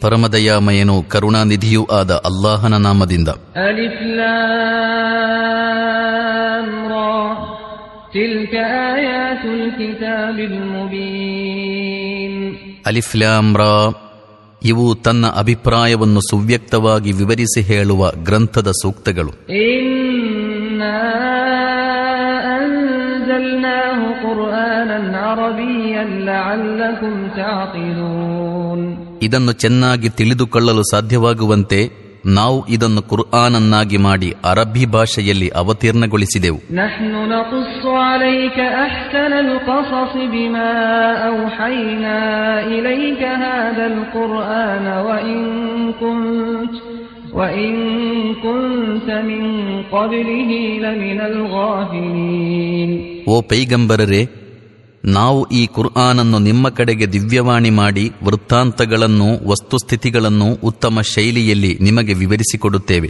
ಪರಮದಯಾಮಯನು ಕರುಣಾನಿಧಿಯೂ ಆದ ಅಲ್ಲಾಹನ ನಾಮದಿಂದ. ಅಲಿಫ್ಲಾಮ್ರಾ ಇವು ತನ್ನ ಅಭಿಪ್ರಾಯವನ್ನು ಸುವ್ಯಕ್ತವಾಗಿ ವಿವರಿಸಿ ಹೇಳುವ ಗ್ರಂಥದ ಸೂಕ್ತಗಳು. ಇದನ್ನು ಚೆನ್ನಾಗಿ ತಿಳಿದುಕೊಳ್ಳಲು ಸಾಧ್ಯವಾಗುವಂತೆ ನಾವು ಇದನ್ನು ಕುರ್ಆನನ್ನಾಗಿ ಮಾಡಿ ಅರಬ್ಬಿ ಭಾಷೆಯಲ್ಲಿ ಅವತೀರ್ಣಗೊಳಿಸಿದೆವು. ನಾವು نقص عليك أحسن القصص بما أوحينا إليك هذا القرآن وإن كنت وإن كنت من قبله لمن الغافلين ಓ ಪೈಗಂಬರರೇ ನಾವು ಈ ಕುರ್ಆನನ್ನು ನಿಮ್ಮ ಕಡೆಗೆ ದಿವ್ಯವಾಣಿ ಮಾಡಿ ವೃತ್ತಾಂತಗಳನ್ನು ವಸ್ತುಸ್ಥಿತಿಗಳನ್ನು ಉತ್ತಮ ಶೈಲಿಯಲ್ಲಿ ನಿಮಗೆ ವಿವರಿಸಿಕೊಡುತ್ತೇವೆ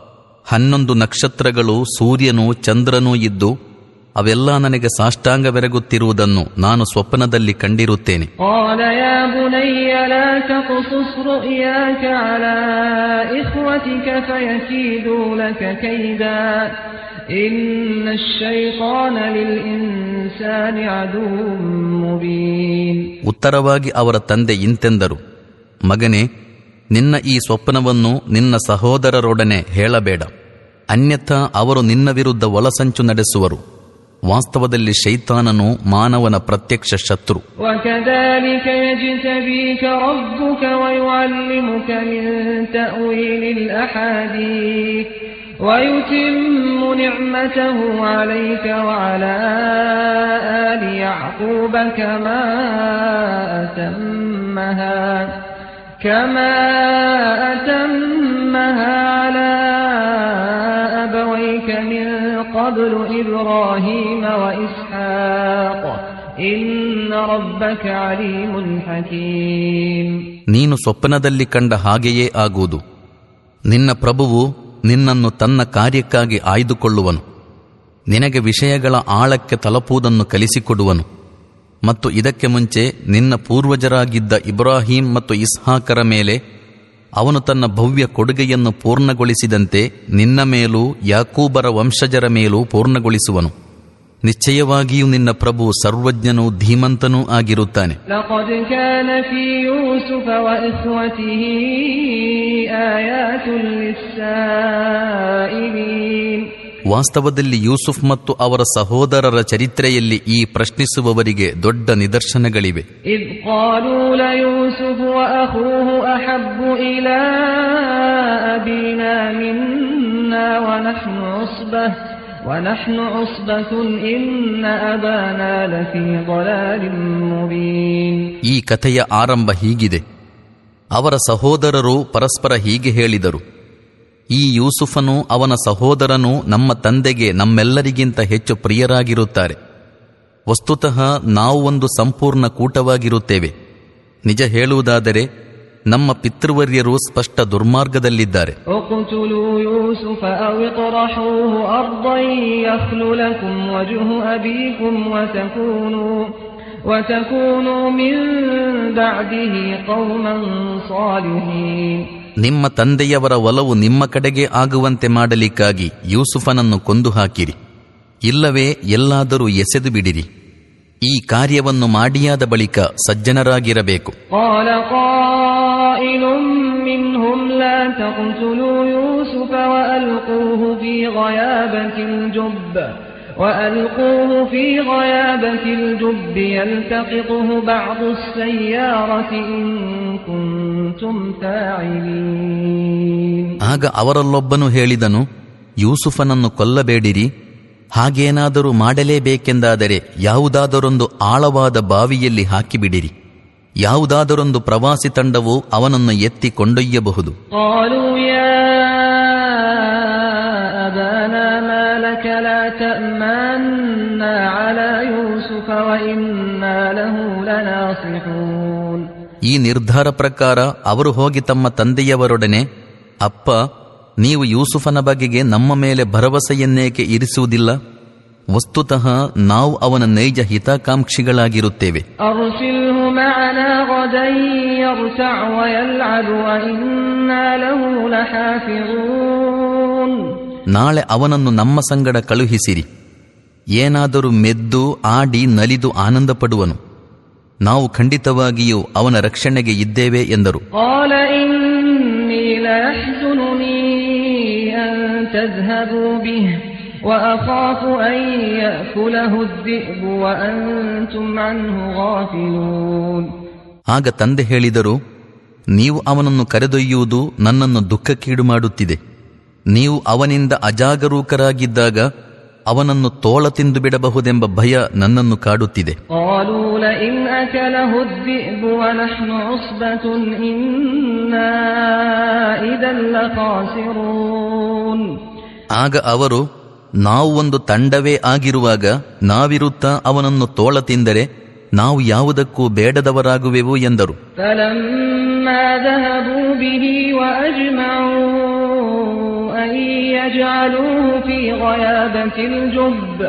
ಹನ್ನೊಂದು ನಕ್ಷತ್ರಗಳು ಸೂರ್ಯನು ಚಂದ್ರನೂ ಇದ್ದು ಅವೆಲ್ಲ ನನಗೆ ಸಾಷ್ಟಾಂಗವೆರಗುತ್ತಿರುವುದನ್ನು ನಾನು ಸ್ವಪ್ನದಲ್ಲಿ ಕಂಡಿರುತ್ತೇನೆ. ಉತ್ತರವಾಗಿ ಅವರ ತಂದೆ ಇಂತೆಂದರು ಮಗನೇ ನಿನ್ನ ಈ ಸ್ವಪ್ನವನ್ನು ನಿನ್ನ ಸಹೋದರರೊಡನೆ ಹೇಳಬೇಡ ಅನ್ಯಥಾ ಅವರು ನಿನ್ನ ವಿರುದ್ಧ ಒಳಸಂಚು ನಡೆಸುವರು ವಾಸ್ತವದಲ್ಲಿ ಶೈತಾನನು ಮಾನವನ ಪ್ರತ್ಯಕ್ಷ ಶತ್ರು وكذلك يجتبيك ربك ويعلمك من تأويل الأحاديث ويتم نعمته عليك وعلى آل يعقوب كما أتمها كما أتمها على أبويك من قبل إبراهيم وإسحاق إن ربك عليم حكيم ನೀನು ಸ್ವಪ್ನದಲ್ಲಿ ಕಂಡ ಹಾಗೆಯೇ ಆಗುವುದು ನಿನ್ನ ಪ್ರಭುವು ನಿನ್ನನ್ನು ತನ್ನ ಕಾರ್ಯಕ್ಕಾಗಿ ಆಯ್ದುಕೊಳ್ಳುವನು ನಿನಗೆ ವಿಷಯಗಳ ಆಳಕ್ಕೆ ತಲಪುವುದನ್ನು ಕಲಿಸಿಕೊಡುವನು ಮತ್ತು ಇದಕ್ಕೆ ಮುಂಚೆ ನಿನ್ನ ಪೂರ್ವಜರಾಗಿದ್ದ ಇಬ್ರಾಹಿಂ ಮತ್ತು ಇಸ್ಹಾಕರ ಮೇಲೆ ಅವನು ತನ್ನ ಭವ್ಯ ಕೊಡುಗೆಯನ್ನು ಪೂರ್ಣಗೊಳಿಸಿದಂತೆ ನಿನ್ನ ಮೇಲೂ ಯಾಕೂಬರ ವಂಶಜರ ಮೇಲೂ ಪೂರ್ಣಗೊಳಿಸುವನು. ನಿಶ್ಚಯವಾಗಿಯೂ ನಿನ್ನ ಪ್ರಭು ಸರ್ವಜ್ಞನೂ ಧೀಮಂತನೂ ಆಗಿರುತ್ತಾನೆ. ವಾಸ್ತವದಲ್ಲಿ ಯೂಸುಫ್ ಮತ್ತು ಅವರ ಸಹೋದರರ ಚರಿತ್ರೆಯಲ್ಲಿ ಈ ಪ್ರಶ್ನಿಸುವವರಿಗೆ ದೊಡ್ಡ ನಿದರ್ಶನಗಳಿವೆ. ಈ ಕಥೆಯ ಆರಂಭ ಹೀಗಿದೆ. ಅವರ ಸಹೋದರರು ಪರಸ್ಪರ ಹೀಗೆ ಹೇಳಿದರು. ಈ ಯೂಸುಫನು ಅವನ ಸಹೋದರನು ನಮ್ಮ ತಂದೆಗೆ ನಮ್ಮೆಲ್ಲರಿಗಿಂತ ಹೆಚ್ಚು ಪ್ರಿಯರಾಗಿರುತ್ತಾರೆ ವಸ್ತುತಃ ನಾವು ಒಂದು ಸಂಪೂರ್ಣ ಕೂಟವಾಗಿರುತ್ತೇವೆ ನಿಜ ಹೇಳುವುದಾದರೆ ನಮ್ಮ ಪಿತೃವರ್ಯರು ಸ್ಪಷ್ಟ ದುರ್ಮಾರ್ಗದಲ್ಲಿದ್ದಾರೆ اقتلوا يوسف أو اطرحوه أرضا يخل لكم وجه أبيكم وتكونوا وتكونوا من بعده قوما صالحين ನಿಮ್ಮ ತಂದೆಯವರ ಒಲವು ನಿಮ್ಮ ಕಡೆಗೆ ಆಗುವಂತೆ ಮಾಡಲಿಕ್ಕಾಗಿ ಯೂಸುಫನನ್ನು ಕೊಂದು ಹಾಕಿರಿ ಇಲ್ಲವೇ ಎಲ್ಲಾದರೂ ಎಸೆದು ಬಿಡಿರಿ. ಈ ಕಾರ್ಯವನ್ನು ಮಾಡಿಯಾದ ಬಳಿಕ ಸಜ್ಜನರಾಗಿರಬೇಕು. وألقوه في غيابة الجب وألقوه في غيابة الجب يلتقطه بعض السيارة إن كنتم فاعلين ಆಗ ಅವರಲ್ಲೊಬ್ಬನು ಹೇಳಿದನು ಯೂಸುಫನನ್ನು ಕೊಲ್ಲಬೇಡಿರಿ ಹಾಗೇನಾದರೂ ಮಾಡಲೇಬೇಕೆಂದಾದರೆ ಯಾವುದಾದರೊಂದು ಆಳವಾದ ಬಾವಿಯಲ್ಲಿ ಹಾಕಿಬಿಡಿರಿ ಯಾವುದಾದರೊಂದು ಪ್ರವಾಸಿ ತಂಡವು ಅವನನ್ನು ಎತ್ತಿ ಕೊಂಡೊಯ್ಯಬಹುದು ಈ ನಿರ್ಧಾರ ಪ್ರಕಾರ ಅವರು ಹೋಗಿ ತಮ್ಮ ತಂದೆಯವರೊಡನೆ ಅಪ್ಪ ನೀವು ಯೂಸುಫನ ಬಗೆಗೆ ನಮ್ಮ ಮೇಲೆ ಭರವಸೆಯನ್ನೇಕೆ ಇರಿಸುವುದಿಲ್ಲ? ವಸ್ತುತಃ ನಾವು ಅವನ ನೈಜ ಹಿತಾಕಾಂಕ್ಷಿಗಳಾಗಿರುತ್ತೇವೆ. ನಾಳೆ ಅವನನ್ನು ನಮ್ಮ ಸಂಗಡ ಕಳುಹಿಸಿರಿ. ಏನಾದರೂ ಮೆದ್ದು ಆಡಿ ನಲಿದು ಆನಂದ ಪಡುವನು ನಾವು ಖಂಡಿತವಾಗಿಯೂ ಅವನ ರಕ್ಷಣೆಗೆ ಇದ್ದೇವೆ ಎಂದರು. ಆಗ ತಂದೆ ಹೇಳಿದರು ನೀವು ಅವನನ್ನು ಕರೆದೊಯ್ಯುವುದು ನನ್ನನ್ನು ದುಃಖಕ್ಕೀಡು ಮಾಡುತ್ತಿದೆ ನೀವು ಅವನಿಂದ ಅಜಾಗರೂಕರಾಗಿದ್ದಾಗ ಅವನನ್ನು ತೋಳ ತಿಂದು ಬಿಡಬಹುದೆಂಬ ಭಯ ನನ್ನನ್ನು ಕಾಡುತ್ತಿದೆ. ಆಗ ಅವರು ನಾವು ಒಂದು ತಂಡವೇ ಆಗಿರುವಾಗ ನಾವಿರುತ್ತಾ ಅವನನ್ನು ತೋಳ ತಿಂದರೆ ನಾವು ಯಾವುದಕ್ಕೂ ಬೇಡದವರಾಗುವೆವು ಎಂದರು. فلما ذهبوا به وأجمعوا أن يجعلوه في غيابة الجب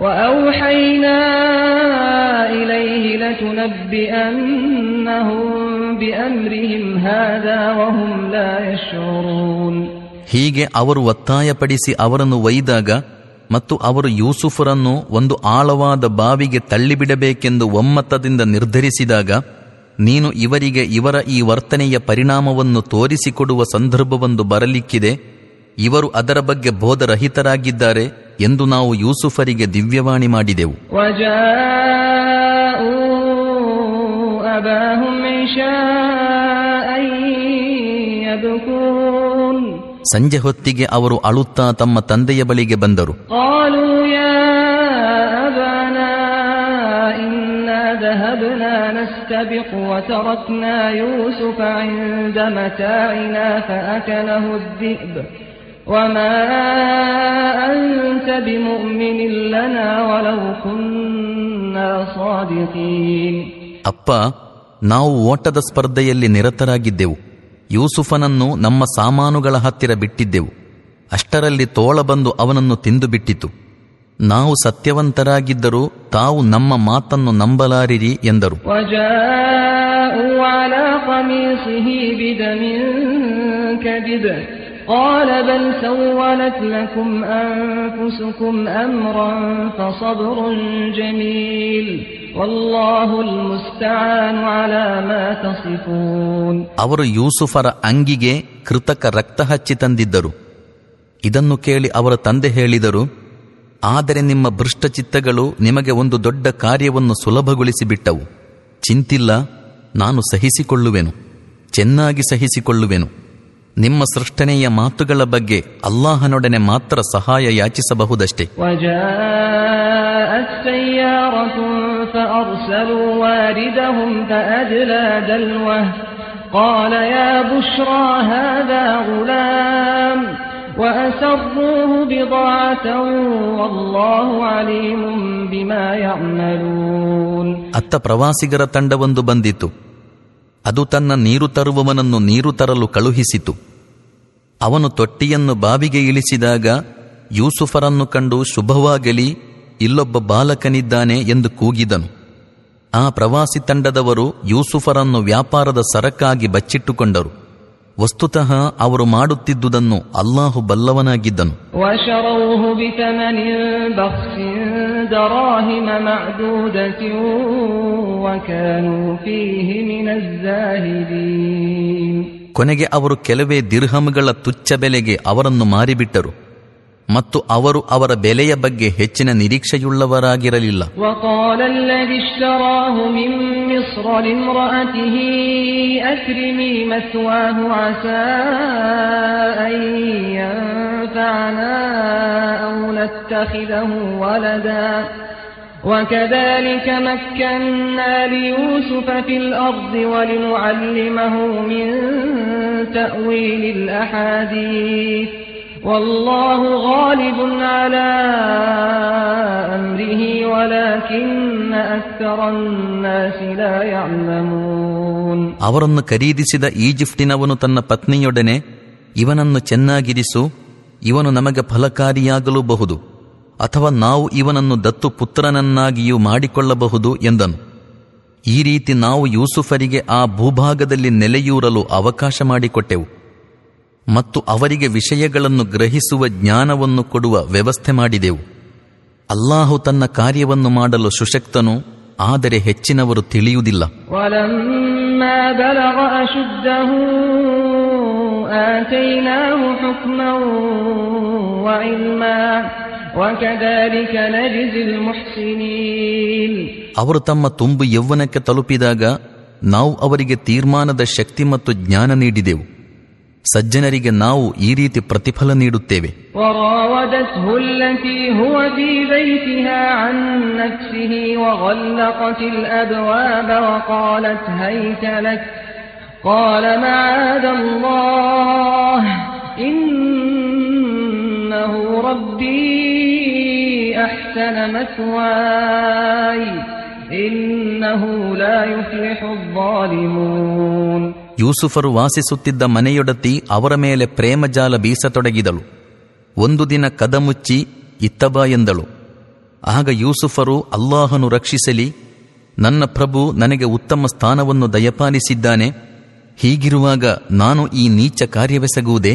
وأوحينا إليه لتنبئنهم بأمرهم هذا وهم لا يشعرون ಹೀಗೆ ಅವರು ಒತ್ತಾಯಪಡಿಸಿ ಅವರನ್ನು ಒಯ್ದಾಗ ಮತ್ತು ಅವರು ಯೂಸುಫರನ್ನು ಒಂದು ಆಳವಾದ ಬಾವಿಗೆ ತಳ್ಳಿಬಿಡಬೇಕೆಂದು ಒಮ್ಮತದಿಂದ ನಿರ್ಧರಿಸಿದಾಗ ನೀನು ಇವರಿಗೆ ಇವರ ಈ ವರ್ತನೆಯ ಪರಿಣಾಮವನ್ನು ತೋರಿಸಿಕೊಡುವ ಸಂದರ್ಭವೊಂದು ಬರಲಿಕ್ಕಿದೆ ಇವರು ಅದರ ಬಗ್ಗೆ ಬೋಧರಹಿತರಾಗಿದ್ದಾರೆ ಎಂದು ನಾವು ಯೂಸುಫರಿಗೆ ದಿವ್ಯವಾಣಿ ಮಾಡಿದೆವು. ಸಂಜೆ ಹೊತ್ತಿಗೆ ಅವರು ಅಳುತ್ತಾ ತಮ್ಮ ತಂದೆಯ ಬಳಿಗೆ ಬಂದರು. قالوا يا أبانا إنا ذهبنا نستبق وتركنا يوسف عند متاعنا فأكله الذئب وما أنت بمؤمن لنا ولو كنا صادقين ಅಪ್ಪ ನಾವು ಓಟದ ಸ್ಪರ್ಧೆಯಲ್ಲಿ ನಿರತರಾಗಿದ್ದೆವು ಯೂಸುಫನನ್ನು ನಮ್ಮ ಸಾಮಾನುಗಳ ಹತ್ತಿರ ಬಿಟ್ಟಿದ್ದೆವು ಅಷ್ಟರಲ್ಲಿ ತೋಳ ಬಂದು ಅವನನ್ನು ತಿಂದು ಬಿಟ್ಟಿತು ನಾವು ಸತ್ಯವಂತರಾಗಿದ್ದರೂ ತಾವು ನಮ್ಮ ಮಾತನ್ನು ನಂಬಲಾರಿರಿ ಎಂದರು وجاءوا على قميصه بدم كذب قال بل سولت لكم أنفسكم أمرا فصبر جميل والله المستعان على ما تصفون ಅವರು ಯೂಸುಫರ ಅಂಗಿಗೆ ಕೃತಕ ರಕ್ತ ಹಚ್ಚಿ ತಂದಿದ್ದರು ಇದನ್ನು ಕೇಳಿ ಅವರ ತಂದೆ ಹೇಳಿದರು ಆದರೆ ನಿಮ್ಮ ಭೃಷ್ಟಚಿತ್ತಗಳು ನಿಮಗೆ ಒಂದು ದೊಡ್ಡ ಕಾರ್ಯವನ್ನು ಸುಲಭಗೊಳಿಸಿಬಿಟ್ಟವು ಚಿಂತಿಲ್ಲ ನಾನು ಸಹಿಸಿಕೊಳ್ಳುವೆನು ಚೆನ್ನಾಗಿ ಸಹಿಸಿಕೊಳ್ಳುವೆನು ನಿಮ್ಮ ಸೃಷ್ಟನೆಯ ಮಾತುಗಳ ಬಗ್ಗೆ ಅಲ್ಲಾಹನೊಡನೆ ಮಾತ್ರ ಸಹಾಯ ಯಾಚಿಸಬಹುದಷ್ಟೇ. ಅತ್ತ ಪ್ರವಾಸಿಗರ ತಂಡವೊಂದು ಬಂದಿತು. ಅದು ತನ್ನ ನೀರು ತರುವವನನ್ನು ನೀರು ತರಲು ಕಳುಹಿಸಿತು. ಅವನು ತೊಟ್ಟಿಯನ್ನು ಬಾವಿಗೆ ಇಳಿಸಿದಾಗ ಯೂಸುಫರನ್ನು ಕಂಡು ಶುಭವಾಗಲಿ, ಇಲ್ಲೊಬ್ಬ ಬಾಲಕನಿದ್ದಾನೆ ಎಂದು ಕೂಗಿದನು. ಆ ಪ್ರವಾಸಿ ತಂಡದವರು ಯೂಸುಫರನ್ನು ವ್ಯಾಪಾರದ ಸರಕಾಗಿ ಬಚ್ಚಿಟ್ಟುಕೊಂಡರು. ವಸ್ತುತಃ ಅವರು ಮಾಡುತ್ತಿದ್ದುದನ್ನು ಅಲ್ಲಾಹು ಬಲ್ಲವನಾಗಿದ್ದನು. ಕೊನೆಗೆ ಅವರು ಕೆಲವೇ ದಿರ್ಹಮ್ಗಳ ತುಚ್ಛ ಬೆಲೆಗೆ ಅವರನ್ನು ಮಾರಿಬಿಟ್ಟರು. ಮತ್ತು ಅವರು ಅವರ ಬೆಲೆಯ ಬಗ್ಗೆ ಹೆಚ್ಚಿನ ನಿರೀಕ್ಷೆಯುಳ್ಳವರಾಗಿರಲಿಲ್ಲ. ಅಕ್ರಿಮಿ وكذلك مكنا ليوسف في الأرض ولنعلمه من تأويل الأحاديث والله غالب على أمره ولكن أكثر الناس لا يعلمون ಅವರನ್ನು ಖರೀದಿಸಿದ ಈಜಿಪ್ಟಿನವನು ತನ್ನ ಪತ್ನಿಯೊಡನೆ ಇವನನ್ನು ಚೆನ್ನಾಗಿರಿಸು ಇವನು ನಮಗೆ ಫಲಕಾರಿಯಾಗಲೂಬಹುದು ಅಥವಾ ನಾವು ಇವನನ್ನು ದತ್ತು ಪುತ್ರನನ್ನಾಗಿಯೂ ಮಾಡಿಕೊಳ್ಳಬಹುದು ಎಂದನು. ಈ ರೀತಿ ನಾವು ಯೂಸುಫರಿಗೆ ಆ ಭೂಭಾಗದಲ್ಲಿ ನೆಲೆಯೂರಲು ಅವಕಾಶ ಮಾಡಿಕೊಟ್ಟೆವು. ಮತ್ತು ಅವರಿಗೆ ವಿಷಯಗಳನ್ನು ಗ್ರಹಿಸುವ ಜ್ಞಾನವನ್ನು ಕೊಡುವ ವ್ಯವಸ್ಥೆ ಮಾಡಿದೆವು. ಅಲ್ಲಾಹು ತನ್ನ ಕಾರ್ಯವನ್ನು ಮಾಡಲು ಸುಶಕ್ತನು, ಆದರೆ ಹೆಚ್ಚಿನವರು ತಿಳಿಯುವುದಿಲ್ಲ. ಅವರು ತಮ್ಮ ತುಂಬು ಯೌವನಕ್ಕೆ ತಲುಪಿದಾಗ ನಾವು ಅವರಿಗೆ ತೀರ್ಮಾನದ ಶಕ್ತಿ ಮತ್ತು ಜ್ಞಾನ ನೀಡಿದೆವು. ಸಜ್ಜನರಿಗೆ ನಾವು ಈ ರೀತಿ ಪ್ರತಿಫಲ ನೀಡುತ್ತೇವೆ. ಇನ್ನಹು ರಬ್ಬೀ أحسن مثواي إنه لا يفلح الظالمون ಯೂಸುಫರು ವಾಸಿಸುತ್ತಿದ್ದ ಮನೆಯೊಡತಿ ಅವರ ಮೇಲೆ ಪ್ರೇಮಜಾಲ ಬೀಸತೊಡಗಿದಳು ಒಂದು ದಿನ ಕದ ಮುಚ್ಚಿ ಇತ್ತಬಾ ಎಂದಳು ಆಗ ಯೂಸುಫರು ಅಲ್ಲಾಹನು ರಕ್ಷಿಸಲಿ ನನ್ನ ಪ್ರಭು ನನಗೆ ಉತ್ತಮ ಸ್ಥಾನವನ್ನು ದಯಪಾಲಿಸಿದ್ದಾನೆ ಹೀಗಿರುವಾಗ ನಾನು ಈ ನೀಚ ಕಾರ್ಯವೆಸಗುವುದೇ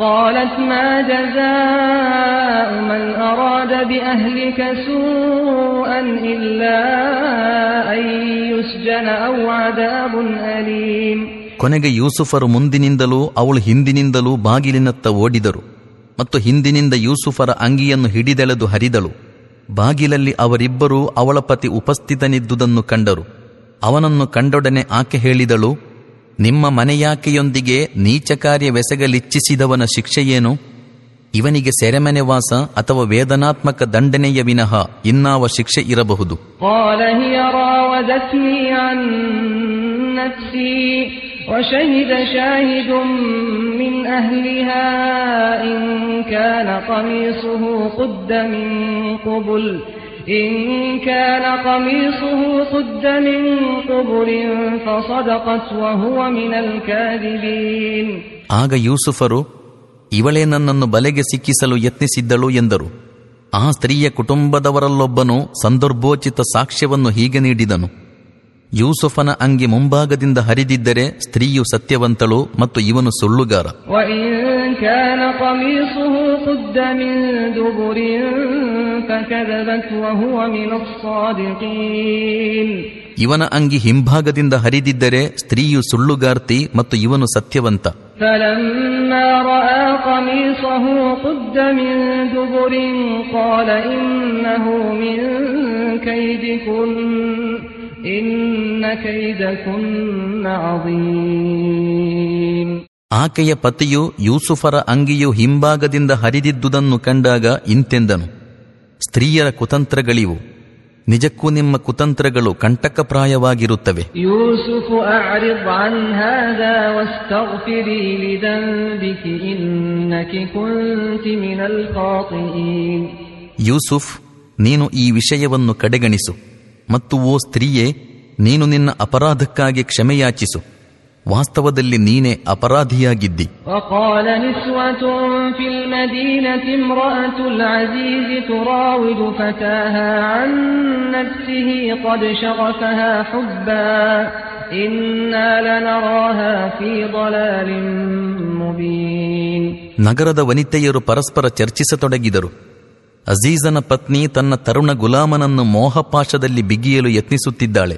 قالت ما جزاء من أراد بأهلك سوءا إلا أن يسجن أو عذاب أليم ಕೊನೆಗೆ ಯೂಸುಫರು ಮುಂದಿನಿಂದಲೂ ಅವಳು ಹಿಂದಿನಿಂದಲೂ ಬಾಗಿಲಿನತ್ತ ಓಡಿದರು ಮತ್ತು ಹಿಂದಿನಿಂದ ಯೂಸುಫರ ಅಂಗಿಯನ್ನು ಹಿಡಿದೆಳೆದು ಹರಿದಳು ಬಾಗಿಲಲ್ಲಿ ಅವರಿಬ್ಬರೂ ಅವಳ ಪತಿ ಉಪಸ್ಥಿತನಿದ್ದುದನ್ನು ಕಂಡರು ಅವನನ್ನು ಕಂಡೊಡನೆ ಆಕೆ ಹೇಳಿದಳು ನಿಮ್ಮ ಮನೆಯಾಕೆಯೊಂದಿಗೆ ನೀಚ ಕಾರ್ಯವೆಸಗಲಿಚ್ಛಿಸಿದವನ ಶಿಕ್ಷೆಯೇನು? ಇವನಿಗೆ ಸೆರೆಮನೆ ವಾಸ ಅಥವಾ ವೇದನಾತ್ಮಕ ದಂಡನೆಯ ವಿನಃ ಇನ್ನಾವ ಶಿಕ್ಷೆ ಇರಬಹುದು. قال هي راودتني عن نفسي وشهد شاهد من أهلها إن كان قميصه قد من قبل إن كان قميصه قد من قبل فصدقت وهو من الكاذبين ಆಗ ಯೂಸುಫರು ಇವಳೇ ನನ್ನನ್ನು ಬಲೆಗೆ ಸಿಕ್ಕಿಸಲು ಯತ್ನಿಸಿದ್ದಳು ಎಂದರು ಆ ಸ್ತ್ರೀಯ ಕುಟುಂಬದವರಲ್ಲೊಬ್ಬನು ಸಂದರ್ಭೋಚಿತ ಸಾಕ್ಷ್ಯವನ್ನು ಹೀಗೆ ನೀಡಿದನು ಯೂಸುಫನ ಅಂಗಿ ಮುಂಭಾಗದಿಂದ ಹರಿದಿದ್ದರೆ ಸ್ತ್ರೀಯು ಸತ್ಯವಂತಳು ಮತ್ತು ಇವನು ಸುಳ್ಳುಗಾರ وإن كان قميصه قد من دبر فكذبت وهو من الصادقين ಇವನ ಅಂಗಿ ಹಿಂಭಾಗದಿಂದ ಹರಿದಿದ್ದರೆ ಸ್ತ್ರೀಯು ಸುಳ್ಳುಗಾರ್ತಿ ಮತ್ತು ಇವನು ಸತ್ಯವಂತ فلما رأى قميصه قد من دبر قال ಆಕೆಯ ಪತಿಯು ಯೂಸುಫರ ಅಂಗಿಯು ಹಿಂಭಾಗದಿಂದ ಹರಿದಿದ್ದುದನ್ನು ಕಂಡಾಗ ಇಂತೆಂದನು. ಸ್ತ್ರೀಯರ ಕುತಂತ್ರಗಳಿವು. ನಿಜಕ್ಕೂ ನಿಮ್ಮ ಕುತಂತ್ರಗಳು ಕಂಟಕಪ್ರಾಯವಾಗಿರುತ್ತವೆ. ಯೂಸುಫ್ ನೀನು ಈ ವಿಷಯವನ್ನು ಕಡೆಗಣಿಸು. ಮತ್ತು ಓ ಸ್ತ್ರೀಯೇ ನೀನು ನಿನ್ನ ಅಪರಾಧಕ್ಕಾಗಿ ಕ್ಷಮೆಯಾಚಿಸು. ವಾಸ್ತವದಲ್ಲಿ ನೀನೇ ಅಪರಾಧಿಯಾಗಿದ್ದಿ. ನಗರದ ವನಿತೆಯರು ಪರಸ್ಪರ ಚರ್ಚಿಸತೊಡಗಿದರು. ಅಜೀಜನ ಪತ್ನಿ ತನ್ನ ತರುಣ ಗುಲಾಮನನ್ನು ಮೋಹಪಾಶದಲ್ಲಿ ಬಿಗಿಯಲು ಯತ್ನಿಸುತ್ತಿದ್ದಾಳೆ.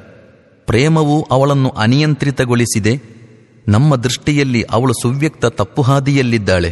ಪ್ರೇಮವು ಅವಳನ್ನು ಅನಿಯಂತ್ರಿತಗೊಳಿಸಿದೆ. ನಮ್ಮ ದೃಷ್ಟಿಯಲ್ಲಿ ಅವಳು ಸುವ್ಯಕ್ತ ತಪ್ಪುಹಾದಿಯಲ್ಲಿದ್ದಾಳೆ.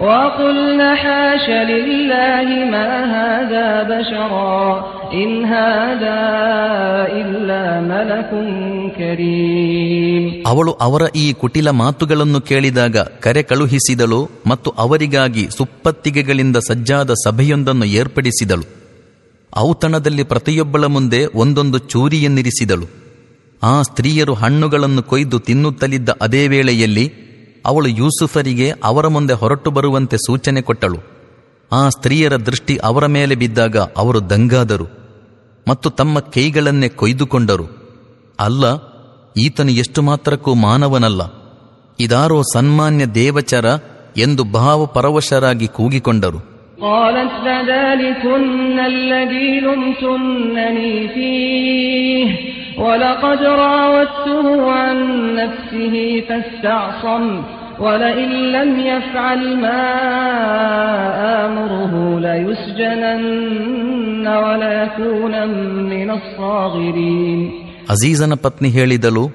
وقلن حاش لله ما هذا بشرا إن هذا إلا ملك كريم ಅವಳು ಅವರ ಈ ಕುಟಿಲ ಮಾತುಗಳನ್ನು ಕೇಳಿದಾಗ ಕರೆ ಕಳುಹಿಸಿದಳು ಮತ್ತು ಅವರಿಗಾಗಿ ಸುಪ್ಪತ್ತಿಗೆಗಳಿಂದ ಸಜ್ಜಾದ ಸಭೆಯೊಂದನ್ನು ಏರ್ಪಡಿಸಿದಳು ಔತಣದಲ್ಲಿ ಪ್ರತಿಯೊಬ್ಬಳ ಮುಂದೆ ಒಂದೊಂದು ಚೂರಿಯನ್ನಿರಿಸಿದಳು ಆ ಸ್ತ್ರೀಯರು ಹಣ್ಣುಗಳನ್ನು ಕೊಯ್ದು ತಿನ್ನುತ್ತಲಿದ್ದ ಅದೇ ವೇಳೆಯಲ್ಲಿ ಅವಳು ಯೂಸುಫರಿಗೆ ಅವರ ಮುಂದೆ ಹೊರಟು ಬರುವಂತೆ ಸೂಚನೆ ಕೊಟ್ಟಳು. ಆ ಸ್ತ್ರೀಯರ ದೃಷ್ಟಿ ಅವರ ಮೇಲೆ ಬಿದ್ದಾಗ ಅವರು ದಂಗಾದರು ಮತ್ತು ತಮ್ಮ ಕೈಗಳನ್ನೇ ಕೊಯ್ದುಕೊಂಡರು. ಅಲ್ಲ, ಈತನು ಎಷ್ಟು ಮಾತ್ರಕ್ಕೂ ಮಾನವನಲ್ಲ. ಇದಾರೋ ಸನ್ಮಾನ್ಯ ದೇವಚರ ಎಂದು ಭಾವಪರವಶರಾಗಿ ಕೂಗಿಕೊಂಡರು. قالت فذلكن الذي لمتنني فيه ولقد راودته عن نفسه فاستعصم ولئن لم يفعل ما آمره ليسجنن وليكونا من الصاغرين ಅಜೀಜನ ಪತ್ನಿ ಹೇಳಿದಳು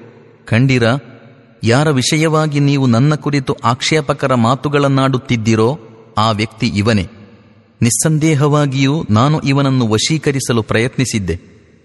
ಖಂಡಿರ ಯಾರ ವಿಷಯವಾಗಿ ನೀವು ನನ್ನ ಕುರಿತು ಆಕ್ಷೇಪಕರ ಮಾತುಗಳನ್ನಾಡುತ್ತಿದ್ದೀರೋ ಆ ವ್ಯಕ್ತಿ ಇವನೇ ನಿಸ್ಸಂದೇಹವಾಗಿಯೂ ನಾನು ಇವನನ್ನು ವಶೀಕರಿಸಲು ಪ್ರಯತ್ನಿಸಿದ್ದೆ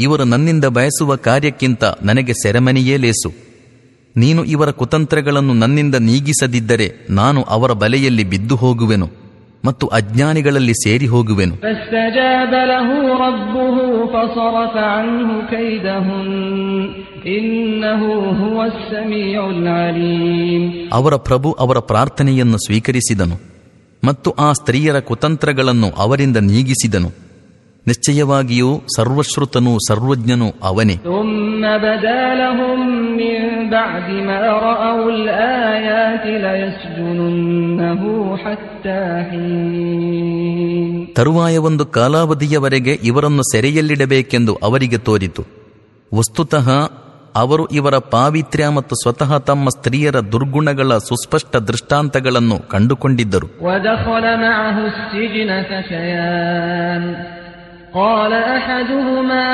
ಇವರು ನನ್ನಿಂದ ಬಯಸುವ ಕಾರ್ಯಕ್ಕಿಂತ ನನಗೆ ಸೆರೆಮನಿಯೇ ಲೇಸು. ನೀನು ಇವರ ಕುತಂತ್ರಗಳನ್ನು ನನ್ನಿಂದ ನೀಗಿಸದಿದ್ದರೆ ನಾನು ಅವರ ಬಲೆಯಲ್ಲಿ ಬಿದ್ದು ಹೋಗುವೆನು ಮತ್ತು ಅಜ್ಞಾನಿಗಳಲ್ಲಿ ಸೇರಿ ಹೋಗುವೆನು ಅವರ ಪ್ರಭು ಅವರ ಪ್ರಾರ್ಥನೆಯನ್ನು ಸ್ವೀಕರಿಸಿದನು ಮತ್ತು ಆ ಸ್ತ್ರೀಯರ ಕುತಂತ್ರಗಳನ್ನು ಅವರಿಂದ ನೀಗಿಸಿದನು. ನಿಶ್ಚಯವಾಗಿಯೂ ಸರ್ವಶ್ರುತನು ಸರ್ವಜ್ಞನು ಅವನೇ. ತರುವಾಯ ಒಂದು ಕಾಲಾವಧಿಯವರೆಗೆ ಇವರನ್ನು ಸೆರೆಯಲ್ಲಿಡಬೇಕೆಂದು ಅವರಿಗೆ ತೋರಿತು. ವಸ್ತುತಃ ಅವರು ಇವರ ಪಾವಿತ್ರ್ಯ ಮತ್ತು ಸ್ವತಃ ತಮ್ಮ ಸ್ತ್ರೀಯರ ದುರ್ಗುಣಗಳ ಸುಸ್ಪಷ್ಟ ದೃಷ್ಟಾಂತಗಳನ್ನು ಕಂಡುಕೊಂಡಿದ್ದರು. قال أحدهما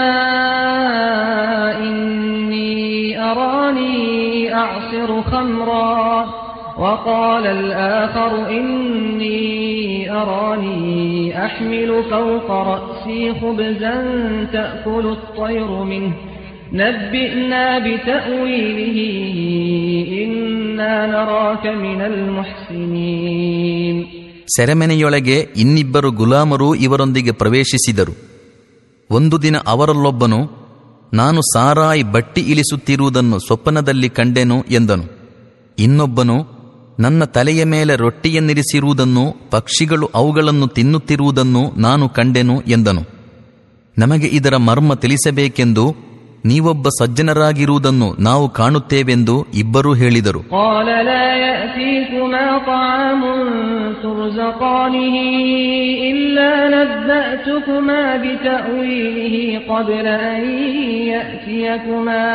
إني أراني أعصر خمرا وقال الآخر إني أراني أحمل فوق رأسي خبزا تأكل الطير منه نبئنا بتأويله إنا نراك من المحسنين ಸೆರೆಮನೆಯೊಳಗೆ ಇನ್ನಿಬ್ಬರು ಗುಲಾಮರು ಇವರೊಂದಿಗೆ ಪ್ರವೇಶಿಸಿದರು ಒಂದು ದಿನ ಅವರಲ್ಲೊಬ್ಬನು, ನಾನು ಸಾರಾಯಿ ಬಟ್ಟಿ ಇಳಿಸುತ್ತಿರುವುದನ್ನು ಸ್ವಪ್ನದಲ್ಲಿ ಕಂಡೆನು ಎಂದನು. ಇನ್ನೊಬ್ಬನು, ನನ್ನ ತಲೆಯ ಮೇಲೆ ರೊಟ್ಟಿಯನ್ನಿರಿಸಿರುವುದನ್ನು, ಪಕ್ಷಿಗಳು ಅವುಗಳನ್ನು ತಿನ್ನುತ್ತಿರುವುದನ್ನು ನಾನು ಕಂಡೆನು ಎಂದನು. ನಮಗೆ ಇದರ ಮರ್ಮ ತಿಳಿಸಬೇಕೆಂದು ನೀವೊಬ್ಬ ಸಜ್ಜನರಾಗಿರುವುದನ್ನು ನಾವು ಕಾಣುತ್ತೇವೆಂದು ಇಬ್ಬರೂ ಹೇಳಿದರು قال لا يأتيكما طعام ترزقانه إلا نبأتكما بتأويله قبل أن يأتيكما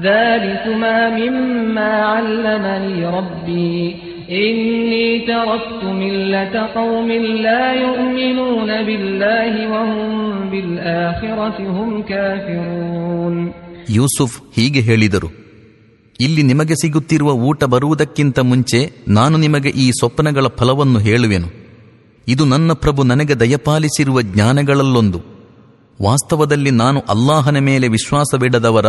ذلكما مما علمني ربي إني تركت ملة قوم لا يؤمنون بالله وهم بالآخرة هم كافرون ಯೂಸುಫ್ ಹೀಗೆ ಹೇಳಿದರು ಇಲ್ಲಿ ನಿಮಗೆ ಸಿಗುತ್ತಿರುವ ಊಟ ಬರುವುದಕ್ಕಿಂತ ಮುಂಚೆ ನಾನು ನಿಮಗೆ ಈ ಸ್ವಪ್ನಗಳ ಫಲವನ್ನು ಹೇಳುವೆನು ಇದು ನನ್ನ ಪ್ರಭು ನನಗೆ ದಯಪಾಲಿಸಿರುವ ಜ್ಞಾನಗಳಲ್ಲೊಂದು ವಾಸ್ತವದಲ್ಲಿ ನಾನು ಅಲ್ಲಾಹನ ಮೇಲೆ ವಿಶ್ವಾಸವಿಡದವರ